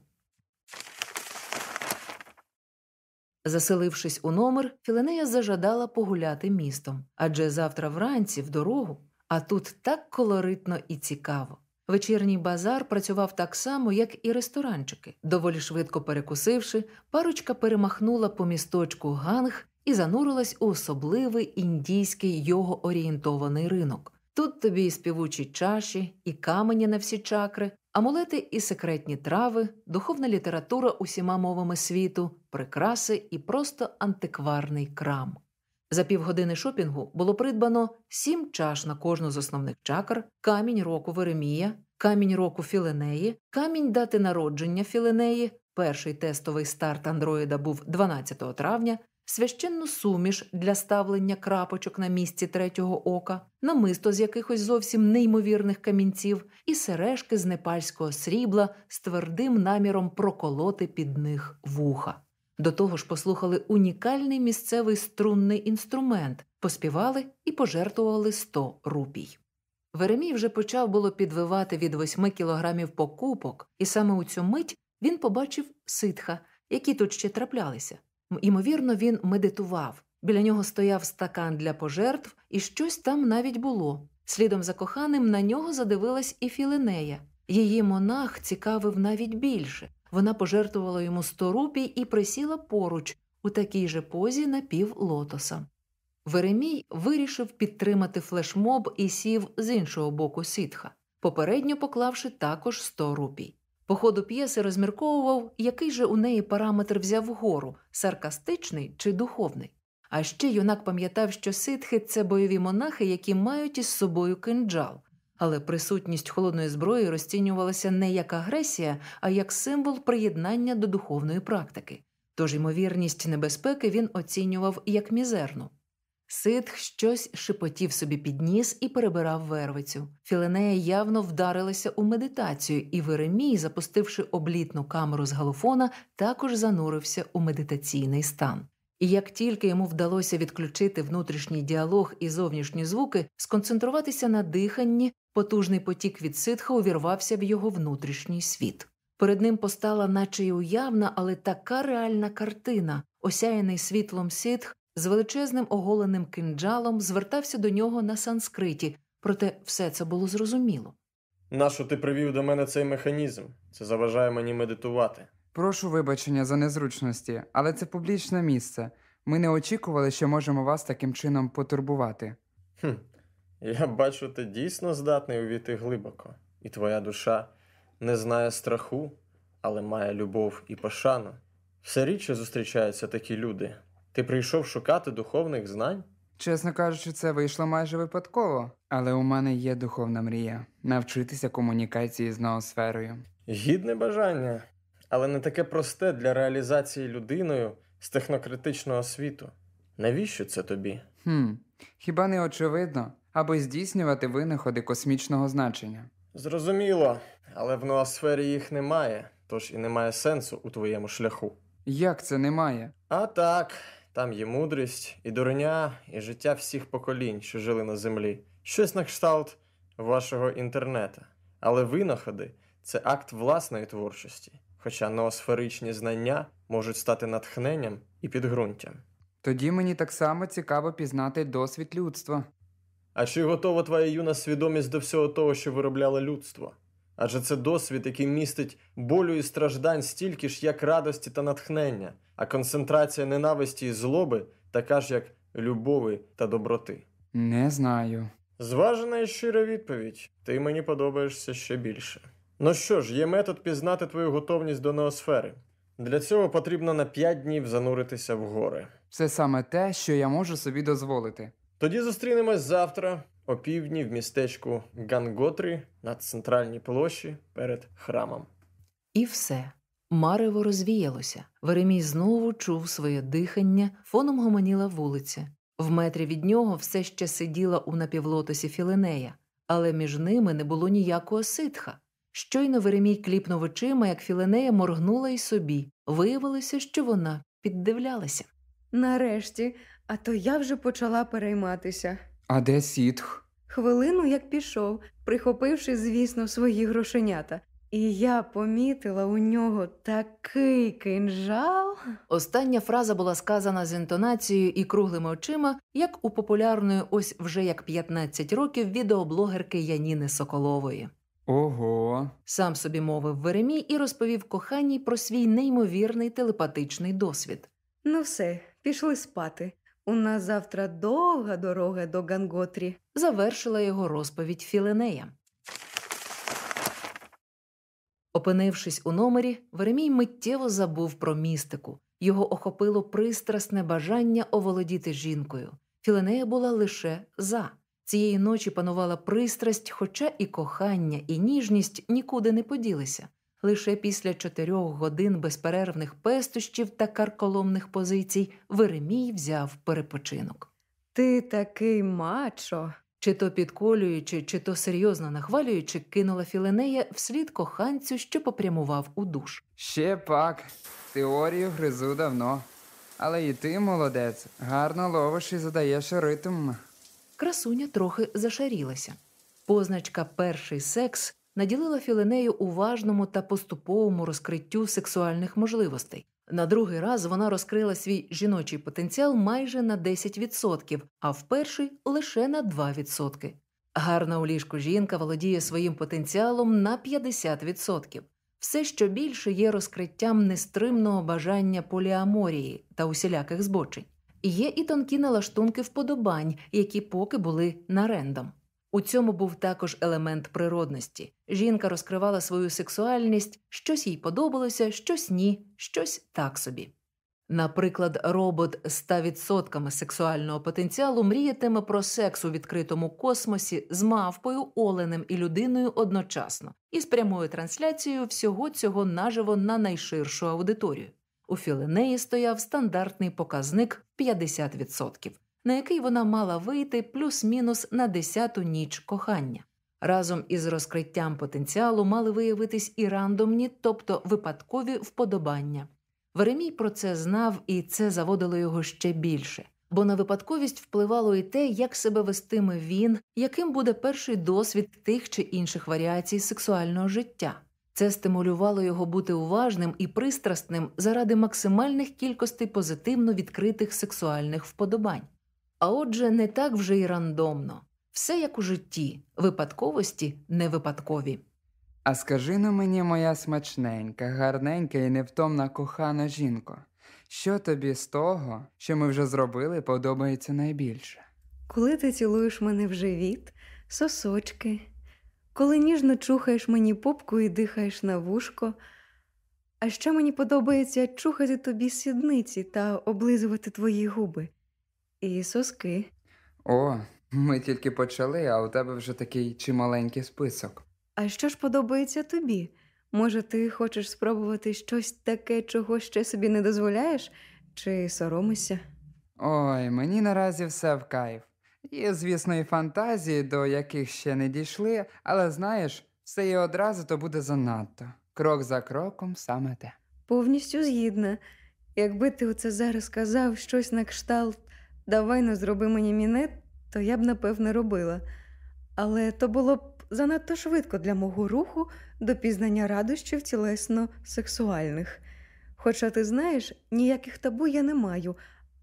Заселившись у номер, Філенея зажадала погуляти містом, адже завтра вранці в дорогу, а тут так колоритно і цікаво. Вечірній базар працював так само, як і ресторанчики. Доволі швидко перекусивши, парочка перемахнула по місточку ганг і занурилась у особливий індійський його-орієнтований ринок. Тут тобі і співучі чаші, і камені на всі чакри, амулети і секретні трави, духовна література усіма мовами світу, прикраси і просто антикварний крам. За півгодини шопінгу було придбано сім чаш на кожну з основних чакр, камінь року Веремія, камінь року Філенеї, камінь дати народження Філенеї, перший тестовий старт андроїда був 12 травня, священну суміш для ставлення крапочок на місці третього ока, намисто з якихось зовсім неймовірних камінців і сережки з непальського срібла з твердим наміром проколоти під них вуха. До того ж послухали унікальний місцевий струнний інструмент, поспівали і пожертвували 100 рупій. Веремій вже почав було підвивати від 8 кілограмів покупок, і саме у цю мить він побачив ситха, які тут ще траплялися. Імовірно, він медитував. Біля нього стояв стакан для пожертв, і щось там навіть було. Слідом за коханим на нього задивилась і Філинея. Її монах цікавив навіть більше. Вона пожертвувала йому сто рупій і присіла поруч у такій же позі напівлотоса. Веремій вирішив підтримати флешмоб і сів з іншого боку ситха, попередньо поклавши також сто рупій. По ходу п'єси розмірковував, який же у неї параметр взяв вгору саркастичний чи духовний. А ще юнак пам'ятав, що ситхи це бойові монахи, які мають із собою кинджал, але присутність холодної зброї розцінювалася не як агресія, а як символ приєднання до духовної практики. Тож ймовірність небезпеки він оцінював як мізерну. Ситх щось шепотів собі під ніс і перебирав вервицю. Філенея явно вдарилася у медитацію, і Веремій, запустивши облітну камеру з галофона, також занурився у медитаційний стан. І як тільки йому вдалося відключити внутрішній діалог і зовнішні звуки, сконцентруватися на диханні, потужний потік від ситха увірвався в його внутрішній світ. Перед ним постала, наче й уявна, але така реальна картина, осяяний світлом ситх з величезним оголеним кинджалом звертався до нього на санскриті, проте все це було зрозуміло. Нащо ти привів до мене цей механізм? Це заважає мені медитувати. Прошу вибачення за незручності, але це публічне місце. Ми не очікували, що можемо вас таким чином потурбувати. Хм, я бачу, ти дійсно здатний увійти глибоко, і твоя душа не знає страху, але має любов і пошану. Все рідше зустрічаються такі люди. Ти прийшов шукати духовних знань? Чесно кажучи, це вийшло майже випадково, але у мене є духовна мрія навчитися комунікації з ноосферою. Гідне бажання, але не таке просте для реалізації людиною з технокритичного світу. Навіщо це тобі? Хм, хіба не очевидно, аби здійснювати винаходи космічного значення? Зрозуміло, але в ноосфері їх немає, тож і немає сенсу у твоєму шляху. Як це немає? А так, там є мудрість, і дурня, і життя всіх поколінь, що жили на землі. Щось на кшталт вашого інтернета. Але винаходи це акт власної творчості, хоча ноосферичні знання можуть стати натхненням і підґрунтям. Тоді мені так само цікаво пізнати досвід людства. А чи готова твоя юна свідомість до всього того, що виробляло людство? Адже це досвід, який містить болю і страждань стільки ж, як радості та натхнення, а концентрація ненависті і злоби така ж, як любові та доброти. Не знаю. Зважена і щира відповідь. Ти мені подобаєшся ще більше. Ну що ж, є метод пізнати твою готовність до ноосфери. Для цього потрібно на 5 днів зануритися в гори. Це саме те, що я можу собі дозволити. Тоді зустрінемось завтра о півдні в містечку Ганготрі на центральній площі перед храмом. І все. Марево розвіялося. Веремій знову чув своє дихання, фоном гомоніла вулиця. В метрі від нього все ще сиділа у напівлотосі Філинея, але між ними не було ніякого ситха. Щойно Веремій кліпнув очима, як Філинея моргнула й собі. Виявилося, що вона піддивлялася. Нарешті, а то я вже почала перейматися. А де сітх? Хвилину як пішов, прихопивши, звісно, свої грошенята. І я помітила у нього такий кинжал. Остання фраза була сказана з інтонацією і круглими очима, як у популярної ось вже як 15 років відеоблогерки Яніни Соколової. Ого. Сам собі мовив Веремій і розповів коханій про свій неймовірний телепатичний досвід. Ну все, пішли спати. У нас завтра довга дорога до Ганготрі. Завершила його розповідь Філенея. Опинившись у номері, Веремій миттєво забув про містику. Його охопило пристрасне бажання оволодіти жінкою. Філенея була лише за. Цієї ночі панувала пристрасть, хоча і кохання, і ніжність нікуди не поділися. Лише після чотирьох годин безперервних пестощів та карколомних позицій Веремій взяв перепочинок. Ти такий мачо. Чи то підколюючи, чи то серйозно нахвалюючи, кинула Філенея вслід коханцю, що попрямував у душ. Ще пак. Теорію гризу давно. Але і ти, молодець, гарно ловиш і задаєш ритм. Красуня трохи зашарілася. Позначка перший секс наділила Філенею уважному та поступовому розкриттю сексуальних можливостей. На другий раз вона розкрила свій жіночий потенціал майже на 10%, а в перший лише на 2%. Гарна у ліжку жінка володіє своїм потенціалом на 50%. Все, що більше є розкриттям нестримного бажання поліаморії та усіляких збочень. Є і тонкі налаштунки вподобань, які поки були нарендом. У цьому був також елемент природності. Жінка розкривала свою сексуальність, щось їй подобалося, щось ні, щось так собі. Наприклад, робот з 100% сексуального потенціалу мріятиме про секс у відкритому космосі з мавпою, оленем і людиною одночасно і з прямою трансляцією всього цього наживо на найширшу аудиторію. У Філинеї стояв стандартний показник 50%, на який вона мала вийти плюс-мінус на 10-ту ніч кохання. Разом із розкриттям потенціалу мали виявитись і рандомні, тобто випадкові вподобання. Веремій про це знав, і це заводило його ще більше, бо на випадковість впливало і те, як себе вестиме він, яким буде перший досвід тих чи інших варіацій сексуального життя. Це стимулювало його бути уважним і пристрасним заради максимальних кількостей позитивно відкритих сексуальних вподобань. А отже, не так вже й рандомно. Все як у житті, випадковості не випадкові. А скажи на мені, моя смачненька, гарненька і невтомна кохана жінко, що тобі з того, що ми вже зробили, подобається найбільше? Коли ти цілуєш мене в живіт, сосочки, коли ніжно чухаєш мені попку і дихаєш на вушко. А ще мені подобається чухати тобі сідниці та облизувати твої губи. І соски. О, ми тільки почали, а у тебе вже такий чималенький список. А що ж подобається тобі? Може, ти хочеш спробувати щось таке, чого ще собі не дозволяєш? Чи соромишся? Ой, мені наразі все в кайф. Є, звісно, і фантазії, до яких ще не дійшли, але знаєш, все і одразу то буде занадто. Крок за кроком саме те. Повністю згідна. Якби ти оце зараз сказав щось на кшталт давай ну зроби мені мінет, то я б напевне робила. Але то було б занадто швидко для мого руху до пізнання радощів тілесно сексуальних. Хоча ти знаєш, ніяких табу я не маю,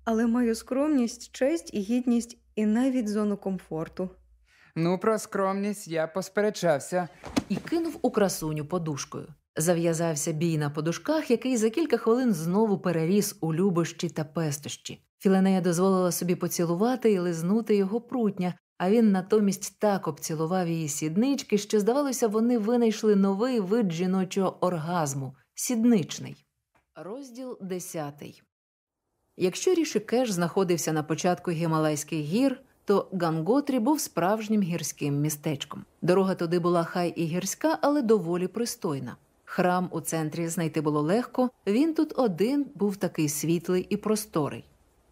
але маю скромність, честь і гідність, і навіть зону комфорту. Ну, про скромність я посперечався. і кинув у красуню подушкою. Зав'язався бій на подушках, який за кілька хвилин знову переріс у любощі та пестощі. Філенея дозволила собі поцілувати і лизнути його прутня, а він натомість так обцілував її сіднички, що, здавалося, вони винайшли новий вид жіночого оргазму сідничний. Розділ 10. Якщо Рішикеш знаходився на початку Гімалайських гір, то Ганготрі був справжнім гірським містечком. Дорога туди була хай і гірська, але доволі пристойна. Храм у центрі знайти було легко, він тут один був такий світлий і просторий.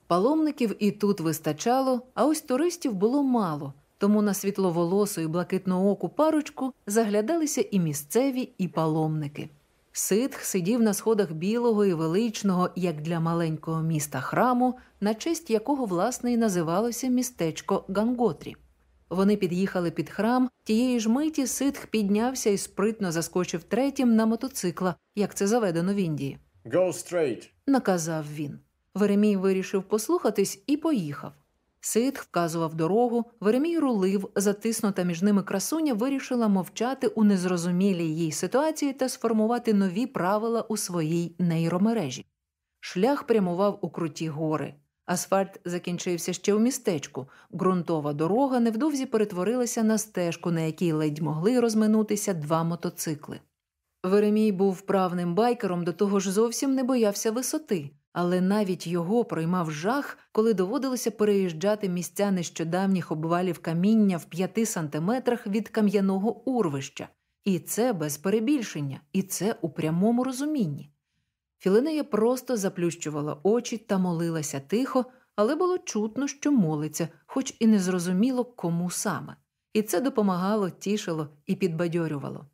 Паломників і тут вистачало, а ось туристів було мало, тому на світловолосу і блакитнооку парочку заглядалися і місцеві, і паломники. Ситх сидів на сходах білого і величного, як для маленького міста храму, на честь якого власне і називалося містечко Ганготрі. Вони під'їхали під храм, тієї ж миті ситх піднявся і спритно заскочив третім на мотоцикла, як це заведено в Індії. Go straight. Наказав він. Веремій вирішив послухатись і поїхав. Ситх вказував дорогу, Веремій рулив, затиснута між ними красуня вирішила мовчати у незрозумілій їй ситуації та сформувати нові правила у своїй нейромережі. Шлях прямував у круті гори. Асфальт закінчився ще у містечку. Ґрунтова дорога невдовзі перетворилася на стежку, на якій ледь могли розминутися два мотоцикли. Веремій був вправним байкером, до того ж зовсім не боявся висоти, але навіть його проймав жах, коли доводилося переїжджати місця нещодавніх обвалів каміння в п'яти сантиметрах від кам'яного урвища. І це без перебільшення, і це у прямому розумінні. Філинея просто заплющувала очі та молилася тихо, але було чутно, що молиться, хоч і не зрозуміло, кому саме. І це допомагало, тішило і підбадьорювало.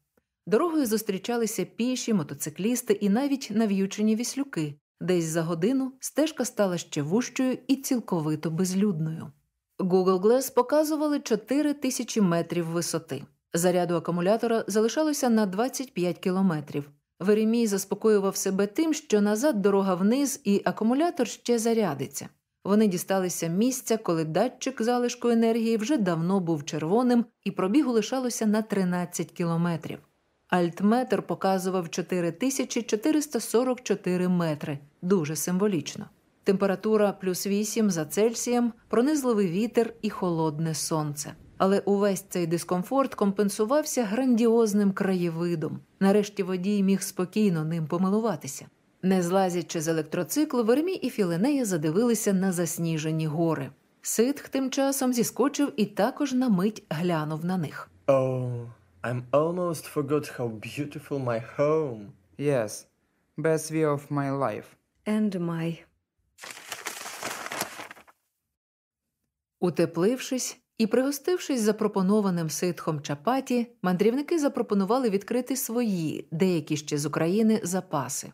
Дорогою зустрічалися піші, мотоциклісти і навіть нав'ючені віслюки. Десь за годину стежка стала ще вущою і цілковито безлюдною. Google Glass показували 4 тисячі метрів висоти. Заряду акумулятора залишалося на 25 кілометрів. Веремій заспокоював себе тим, що назад дорога вниз і акумулятор ще зарядиться. Вони дісталися місця, коли датчик залишку енергії вже давно був червоним, і пробігу лишалося на 13 кілометрів. Альтметр показував 4444 метри, дуже символічно. Температура плюс 8 за Цельсієм, пронизливий вітер і холодне сонце. Але увесь цей дискомфорт компенсувався грандіозним краєвидом. Нарешті водій міг спокійно ним помилуватися. Не злазячи з електроциклу, Вермій і Філинея задивилися на засніжені гори. Ситх тим часом зіскочив і також на мить глянув на них. Oh, I'm almost forgot how beautiful my home. Yes, best view of my life. And my. Утеплившись і пригостившись запропонованим ситхом чапаті, мандрівники запропонували відкрити свої, деякі ще з України, запаси.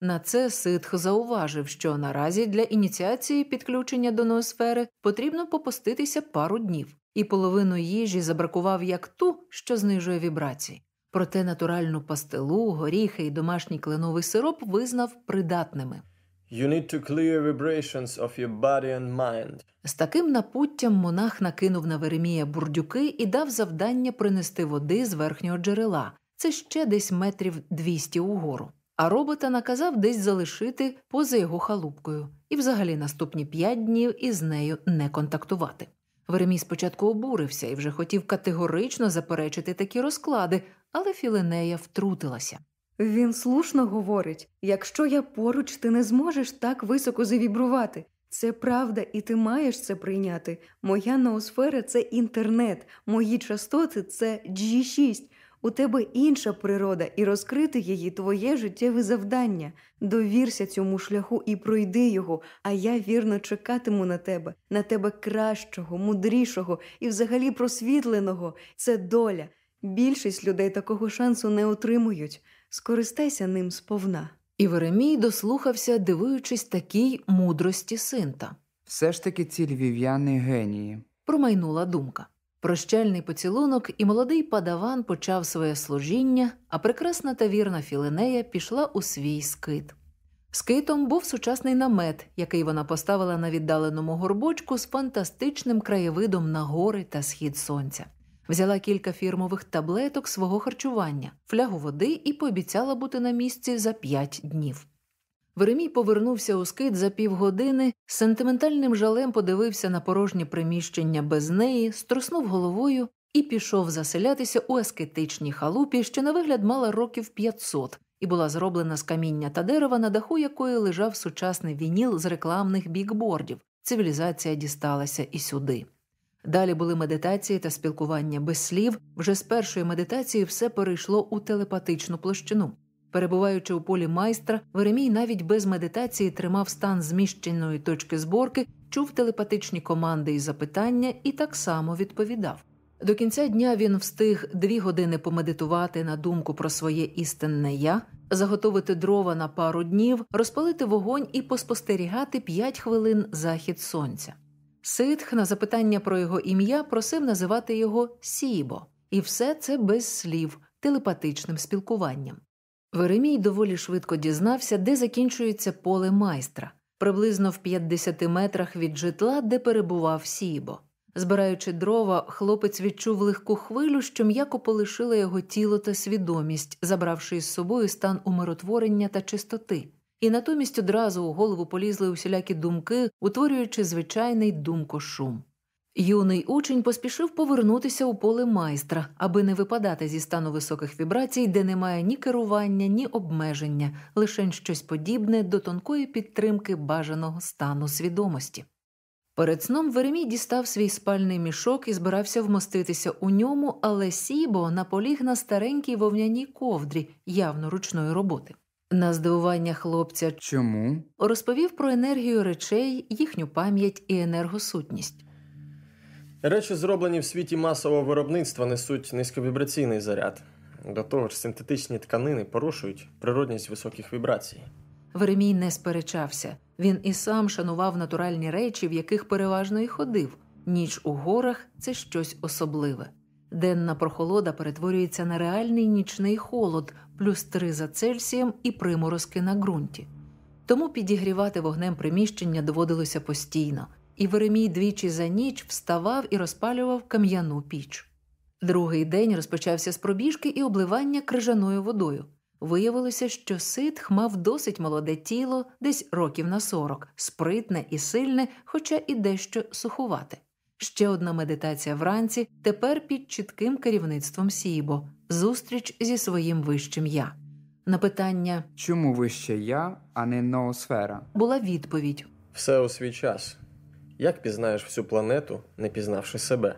На це ситх зауважив, що наразі для ініціації підключення до ноосфери потрібно попуститися пару днів, і половину їжі забракував як ту, що знижує вібрації. Проте натуральну пастилу, горіхи і домашній кленовий сироп визнав придатними. You need to clear vibrations of your body and mind. З таким напуттям монах накинув на Веремія бурдюки і дав завдання принести води з верхнього джерела. Це ще десь метрів 200 угору. А робота наказав десь залишити поза його халупкою і взагалі наступні п'ять днів із нею не контактувати. Веремій спочатку обурився і вже хотів категорично заперечити такі розклади, але Філинея втрутилася. Він слушно говорить: якщо я поруч, ти не зможеш так високо завібрувати. Це правда, і ти маєш це прийняти. Моя ноосфера це інтернет, мої частоти це G6. У тебе інша природа, і розкрити її твоє життєве завдання. Довірся цьому шляху і пройди його, а я вірно чекатиму на тебе, на тебе кращого, мудрішого і взагалі просвітленого. Це доля. Більшість людей такого шансу не отримують. Скористайся ним сповна. І Веремій дослухався, дивуючись такій мудрості синта. Все ж таки ці львів'яни генії. Промайнула думка. Прощальний поцілунок, і молодий падаван почав своє служіння, а прекрасна та вірна Філинея пішла у свій скит. Скитом був сучасний намет, який вона поставила на віддаленому горбочку з фантастичним краєвидом на гори та схід сонця. Взяла кілька фірмових таблеток свого харчування, флягу води і пообіцяла бути на місці за п'ять днів. Веремій повернувся у скит за півгодини, з сентиментальним жалем подивився на порожнє приміщення без неї, струснув головою і пішов заселятися у аскетичній халупі, що на вигляд мала років 500, і була зроблена з каміння та дерева, на даху якої лежав сучасний вініл з рекламних бікбордів. Цивілізація дісталася і сюди. Далі були медитації та спілкування без слів. Вже з першої медитації все перейшло у телепатичну площину. Перебуваючи у полі майстра, Веремій навіть без медитації тримав стан зміщеної точки зборки, чув телепатичні команди і запитання і так само відповідав. До кінця дня він встиг дві години помедитувати на думку про своє істинне я, заготовити дрова на пару днів, розпалити вогонь і поспостерігати п'ять хвилин захід сонця. Ситх на запитання про його ім'я просив називати його Сібо, і все це без слів, телепатичним спілкуванням. Веремій доволі швидко дізнався, де закінчується поле майстра, приблизно в 50 метрах від житла, де перебував Сібо. Збираючи дрова, хлопець відчув легку хвилю, що м'яко полишила його тіло та свідомість, забравши із собою стан умиротворення та чистоти, і натомість одразу у голову полізли усілякі думки, утворюючи звичайний думкошум. Юний учень поспішив повернутися у поле майстра, аби не випадати зі стану високих вібрацій, де немає ні керування, ні обмеження, лише щось подібне до тонкої підтримки бажаного стану свідомості. Перед сном Веремій дістав свій спальний мішок і збирався вмоститися у ньому, але Сібо наполіг на старенькій вовняній ковдрі явно ручної роботи. На здивування хлопця Чому? розповів про енергію речей, їхню пам'ять і енергосутність. Речі, зроблені в світі масового виробництва, несуть низьковібраційний заряд. До того ж, синтетичні тканини порушують природність високих вібрацій. Веремій не сперечався. Він і сам шанував натуральні речі, в яких переважно і ходив. Ніч у горах це щось особливе. Денна прохолода перетворюється на реальний нічний холод, плюс три за Цельсієм і приморозки на ґрунті. Тому підігрівати вогнем приміщення доводилося постійно, і Веремій двічі за ніч вставав і розпалював кам'яну піч. Другий день розпочався з пробіжки і обливання крижаною водою. Виявилося, що ситх мав досить молоде тіло, десь років на сорок, спритне і сильне, хоча і дещо сухувате. Ще одна медитація вранці, тепер під чітким керівництвом Сібо, зустріч зі своїм вищим я. На питання Чому вище я, а не ноосфера? була відповідь Все у свій час. Як пізнаєш всю планету, не пізнавши себе?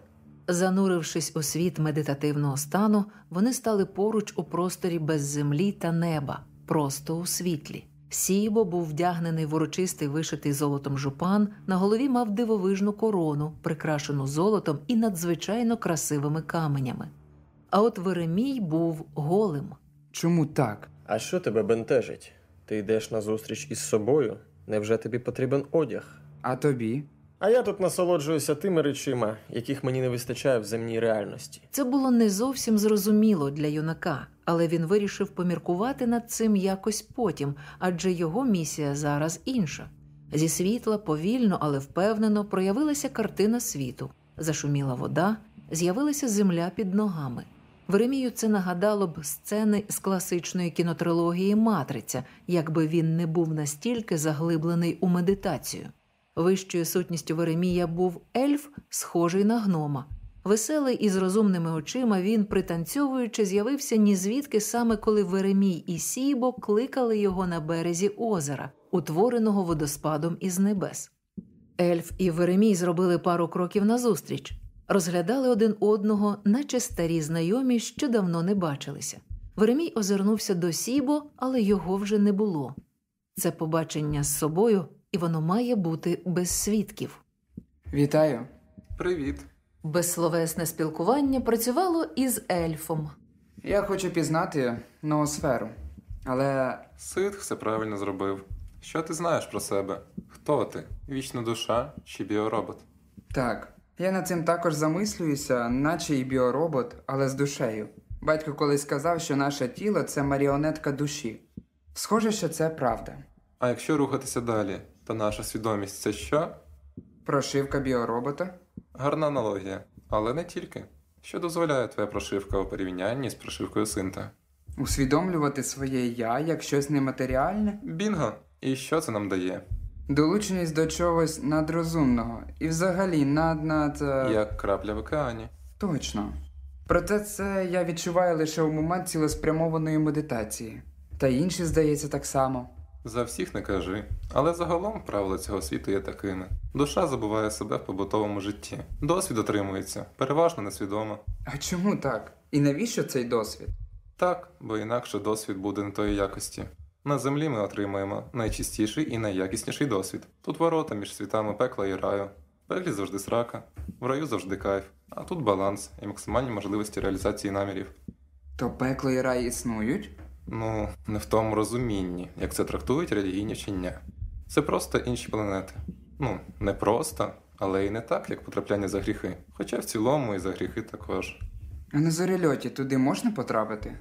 Занурившись у світ медитативного стану, вони стали поруч у просторі без землі та неба, просто у світлі. Сібо був вдягнений в урочистий вишитий золотом жупан, на голові мав дивовижну корону, прикрашену золотом і надзвичайно красивими каменями. А от Веремій був голим. Чому так? А що тебе бентежить? Ти йдеш на зустріч із собою? Невже тобі потрібен одяг? А тобі? А я тут насолоджуюся тими речима, яких мені не вистачає в земній реальності. Це було не зовсім зрозуміло для юнака, але він вирішив поміркувати над цим якось потім, адже його місія зараз інша. Зі світла повільно, але впевнено проявилася картина світу. Зашуміла вода, з'явилася земля під ногами. Веремію це нагадало б сцени з класичної кінотрилогії Матриця, якби він не був настільки заглиблений у медитацію. Вищою сутністю Веремія був ельф, схожий на гнома. Веселий і з розумними очима він, пританцьовуючи, з'явився ні звідки саме коли Веремій і Сібо кликали його на березі озера, утвореного водоспадом із небес. Ельф і Веремій зробили пару кроків назустріч. Розглядали один одного, наче старі знайомі, що давно не бачилися. Веремій озирнувся до Сібо, але його вже не було. Це побачення з собою, і воно має бути без свідків. Вітаю. Привіт. Безсловесне спілкування працювало із ельфом. Я хочу пізнати ноосферу. Але Сид все правильно зробив. Що ти знаєш про себе? Хто ти? Вічна душа чи біоробот? так, я над цим також замислююся, наче і біоробот, але з душею. Батько колись сказав, що наше тіло це маріонетка душі. Схоже, що це правда. А якщо рухатися далі, то наша свідомість це що? Прошивка біоробота? Гарна аналогія, але не тільки. Що дозволяє твоя прошивка у порівнянні з прошивкою синта? Усвідомлювати своє я як щось нематеріальне? Бінго! І що це нам дає? Долученість до чогось надрозумного і взагалі над над. е, Як крапля в океані. Точно. Проте це я відчуваю лише у момент цілеспрямованої медитації. Та інші, здається, так само. За всіх не кажи, але загалом правила цього світу є такими. Душа забуває себе в побутовому житті. Досвід отримується, переважно несвідомо. А чому так? І навіщо цей досвід? Так, бо інакше досвід буде не тої якості. На землі ми отримаємо найчистіший і найякісніший досвід. Тут ворота між світами пекла і раю. Пеклі завжди срака, в раю завжди кайф, а тут баланс і максимальні можливості реалізації намірів. То пекло і рай існують? Ну, не в тому розумінні, як це трактують релігійні вчення. Це просто інші планети. Ну, не просто, але і не так, як потрапляння за гріхи. Хоча в цілому і за гріхи також. А на зорельоті туди можна потрапити?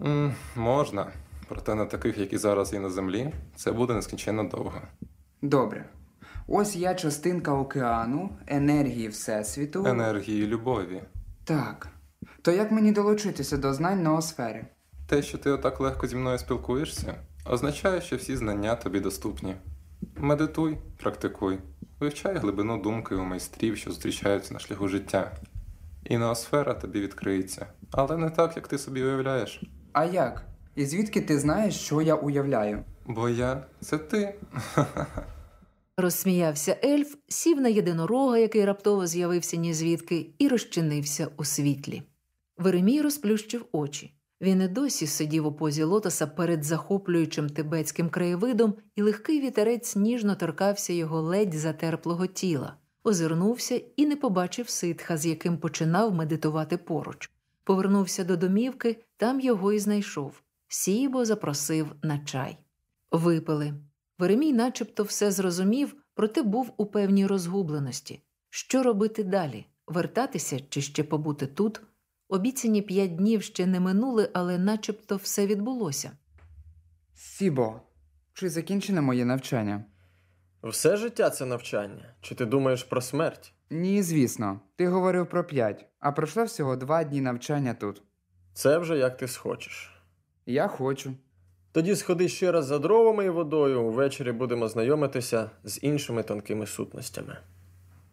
м можна, проте на таких, як і зараз є на землі, це буде нескінченно довго. Добре. Ось я частинка океану, енергії Всесвіту. енергії любові. Так. То як мені долучитися до знань ноосфери? Те, що ти отак легко зі мною спілкуєшся, означає, що всі знання тобі доступні. Медитуй, практикуй, вивчай глибину думки у майстрів, що зустрічаються на шляху життя. І ноосфера тобі відкриється, але не так, як ти собі уявляєш. А як? І звідки ти знаєш, що я уявляю? Бо я це ти. [laughs] Розсміявся ельф, сів на єдинорога, який раптово з'явився нізвідки, і розчинився у світлі. Веремій розплющив очі. Він і досі сидів у позі лотоса перед захоплюючим тибетським краєвидом, і легкий вітерець ніжно торкався його ледь затерплого тіла, озирнувся і не побачив ситха, з яким починав медитувати поруч. Повернувся до домівки, там його і знайшов. Сібо запросив на чай. Випили. Веремій начебто все зрозумів, проте був у певній розгубленості. Що робити далі? Вертатися чи ще побути тут? Обіцяні п'ять днів ще не минули, але начебто все відбулося. Сібо, чи закінчене моє навчання? Все життя це навчання. Чи ти думаєш про смерть? Ні, звісно. Ти говорив про п'ять, а пройшло всього два дні навчання тут. Це вже як ти схочеш. Я хочу. Тоді сходи ще раз за дровами і водою, увечері будемо знайомитися з іншими тонкими сутностями.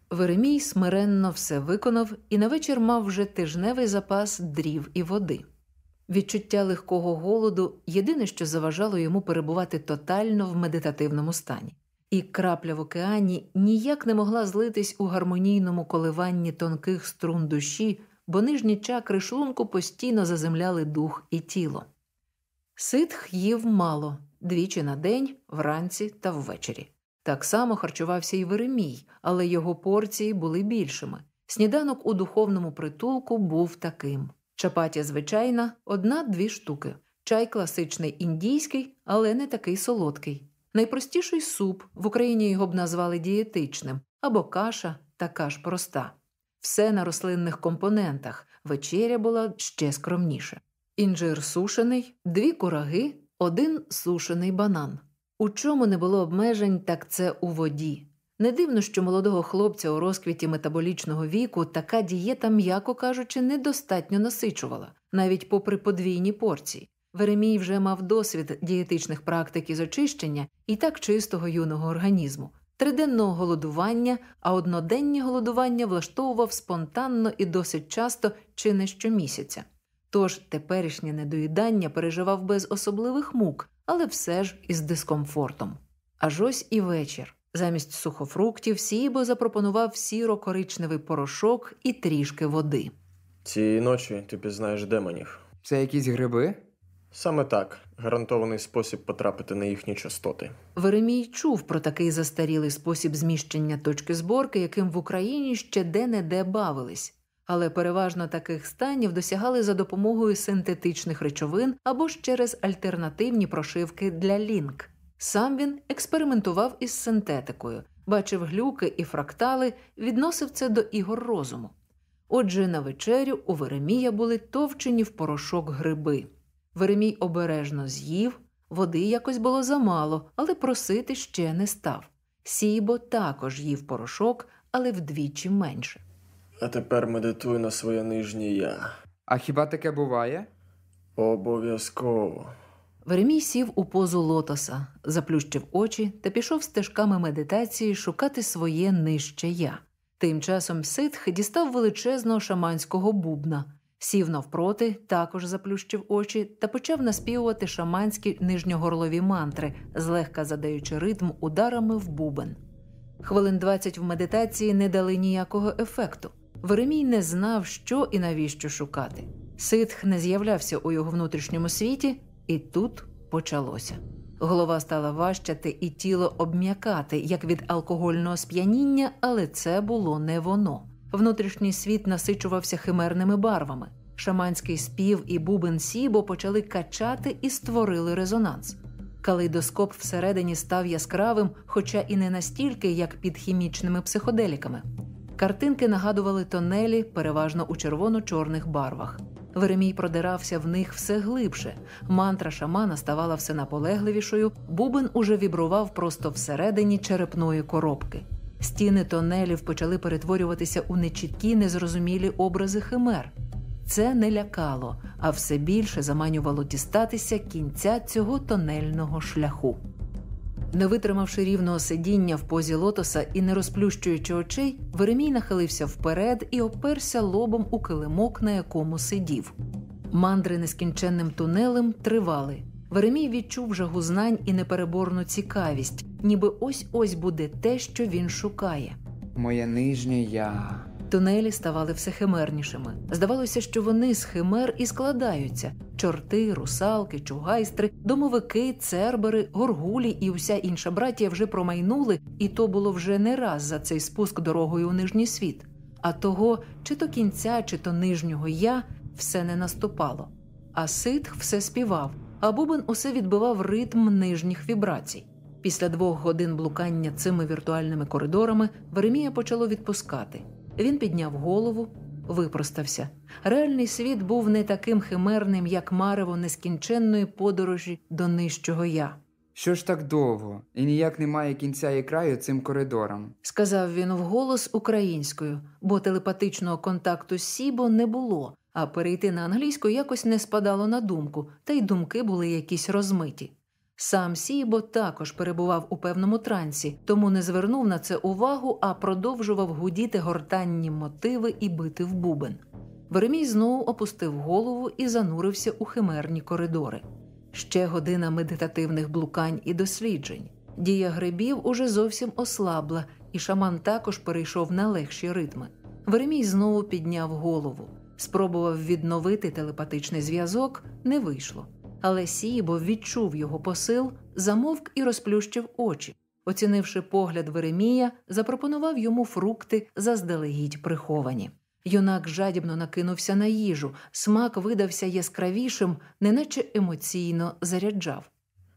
Веремій смиренно все виконав і на вечір мав вже тижневий запас дрів і води. Відчуття легкого голоду єдине, що заважало йому перебувати тотально в медитативному стані. І крапля в океані ніяк не могла злитись у гармонійному коливанні тонких струн душі, бо нижні чакри шлунку постійно заземляли дух і тіло. Ситх їв мало двічі на день, вранці та ввечері. Так само харчувався і Веремій, але його порції були більшими. Сніданок у духовному притулку був таким: чапатя звичайна одна-дві штуки, чай класичний індійський, але не такий солодкий. Найпростіший суп в Україні його б назвали дієтичним, або каша така ж проста. Все на рослинних компонентах. Вечеря була ще скромніше. Інжир сушений, дві кураги, один сушений банан. У чому не було обмежень, так це у воді. Не дивно, що молодого хлопця у розквіті метаболічного віку така дієта, м'яко кажучи, недостатньо насичувала, навіть попри подвійні порції. Веремій вже мав досвід дієтичних практик із очищення і так чистого юного організму, триденного голодування, а одноденні голодування влаштовував спонтанно і досить часто чи не щомісяця. Тож теперішнє недоїдання переживав без особливих мук, але все ж із дискомфортом. Аж ось і вечір. Замість сухофруктів Сібо запропонував сіро-коричневий порошок і трішки води. Цієї ночі ти пізнаєш демонів. Це якісь гриби? Саме так гарантований спосіб потрапити на їхні частоти. Веремій чув про такий застарілий спосіб зміщення точки зборки, яким в Україні ще де-не-де бавились. Але переважно таких станів досягали за допомогою синтетичних речовин або ж через альтернативні прошивки для лінк. Сам він експериментував із синтетикою, бачив глюки і фрактали, відносив це до ігор розуму. Отже, на вечерю у Веремія були товчені в порошок гриби. Веремій обережно з'їв, води якось було замало, але просити ще не став. Сібо також їв порошок, але вдвічі менше. А тепер медитуй на своє нижнє я. А хіба таке буває? Обов'язково. Веремій сів у позу лотоса, заплющив очі та пішов стежками медитації шукати своє нижче я. Тим часом ситх дістав величезного шаманського бубна, сів навпроти, також заплющив очі та почав наспівувати шаманські нижньогорлові мантри, злегка задаючи ритм ударами в бубен. Хвилин 20 в медитації не дали ніякого ефекту. Веремій не знав, що і навіщо шукати. Ситх не з'являвся у його внутрішньому світі, і тут почалося. Голова стала важчати і тіло обм'якати, як від алкогольного сп'яніння, але це було не воно. Внутрішній світ насичувався химерними барвами. Шаманський спів і бубен Сібо почали качати і створили резонанс. Калейдоскоп всередині став яскравим, хоча і не настільки, як під хімічними психоделіками. Картинки нагадували тонелі, переважно у червоно-чорних барвах. Веремій продирався в них все глибше. Мантра шамана ставала все наполегливішою, бубен уже вібрував просто всередині черепної коробки. Стіни тонелів почали перетворюватися у нечіткі, незрозумілі образи химер. Це не лякало, а все більше заманювало дістатися кінця цього тонельного шляху. Не витримавши рівного сидіння в позі лотоса і не розплющуючи очей, Веремій нахилився вперед і оперся лобом у килимок, на якому сидів. Мандри нескінченним тунелем тривали. Веремій відчув жагу знань і непереборну цікавість, ніби ось ось буде те, що він шукає. Моє нижнє я. Тунелі ставали все химернішими. Здавалося, що вони з химер і складаються: чорти, русалки, чугайстри, домовики, цербери, горгулі і уся інша братія вже промайнули, і то було вже не раз за цей спуск дорогою у нижній світ. А того, чи то кінця, чи то нижнього я все не наступало. А ситх все співав, а бубен усе відбивав ритм нижніх вібрацій. Після двох годин блукання цими віртуальними коридорами Веремія почало відпускати. Він підняв голову, випростався. Реальний світ був не таким химерним, як марево нескінченної подорожі до нижчого я. Що ж так довго, і ніяк немає кінця і краю цим коридорам. Сказав він вголос українською, бо телепатичного контакту з Сібо не було, а перейти на англійську якось не спадало на думку, та й думки були якісь розмиті. Сам Сібо також перебував у певному трансі, тому не звернув на це увагу, а продовжував гудіти гортанні мотиви і бити в бубен. Веремій знову опустив голову і занурився у химерні коридори. Ще година медитативних блукань і досліджень. Дія грибів уже зовсім ослабла, і шаман також перейшов на легші ритми. Веремій знову підняв голову. Спробував відновити телепатичний зв'язок, не вийшло. Але Сіїбо відчув його посил, замовк і розплющив очі. Оцінивши погляд Веремія, запропонував йому фрукти заздалегідь приховані. Юнак жадібно накинувся на їжу, смак видався яскравішим, неначе емоційно заряджав.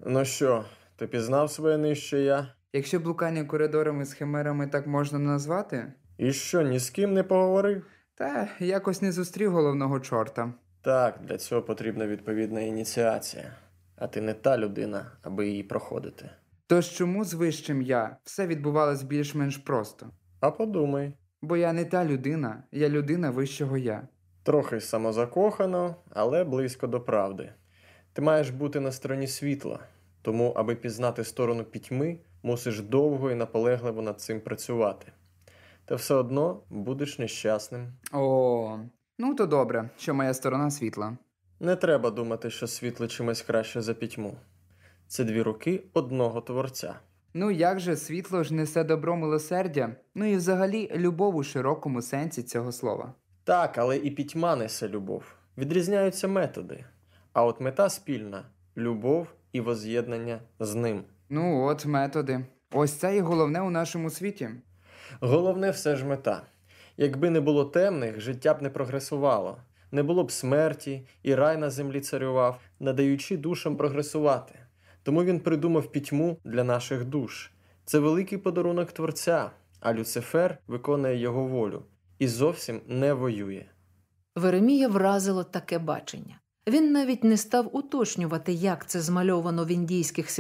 Ну що, ти пізнав своє нижче я? Якщо блукання коридорами з химерами так можна назвати, І що, ні з ким не поговорив? та якось не зустрів головного чорта. Так, для цього потрібна відповідна ініціація. А ти не та людина, аби її проходити. Тож чому з вищим я все відбувалось більш-менш просто? А подумай, Бо я не та людина, я людина вищого я. трохи самозакохано, але близько до правди. Ти маєш бути на стороні світла, тому, аби пізнати сторону пітьми, мусиш довго і наполегливо над цим працювати. Та все одно будеш нещасним. О, ну то добре, що моя сторона світла. Не треба думати, що світло чимось краще за пітьму. Це дві руки одного творця. Ну як же світло ж несе добро милосердя, ну і взагалі любов у широкому сенсі цього слова. Так, але і пітьма несе любов. Відрізняються методи. А от мета спільна любов і воз'єднання з ним. Ну от методи. Ось це і головне у нашому світі. Головне все ж мета. Якби не було темних, життя б не прогресувало, не було б смерті, і рай на землі царював, надаючи душам прогресувати. Тому він придумав пітьму для наших душ. Це великий подарунок Творця, а Люцифер виконує його волю і зовсім не воює. Веремія вразило таке бачення. Він навіть не став уточнювати, як це змальовано в індійських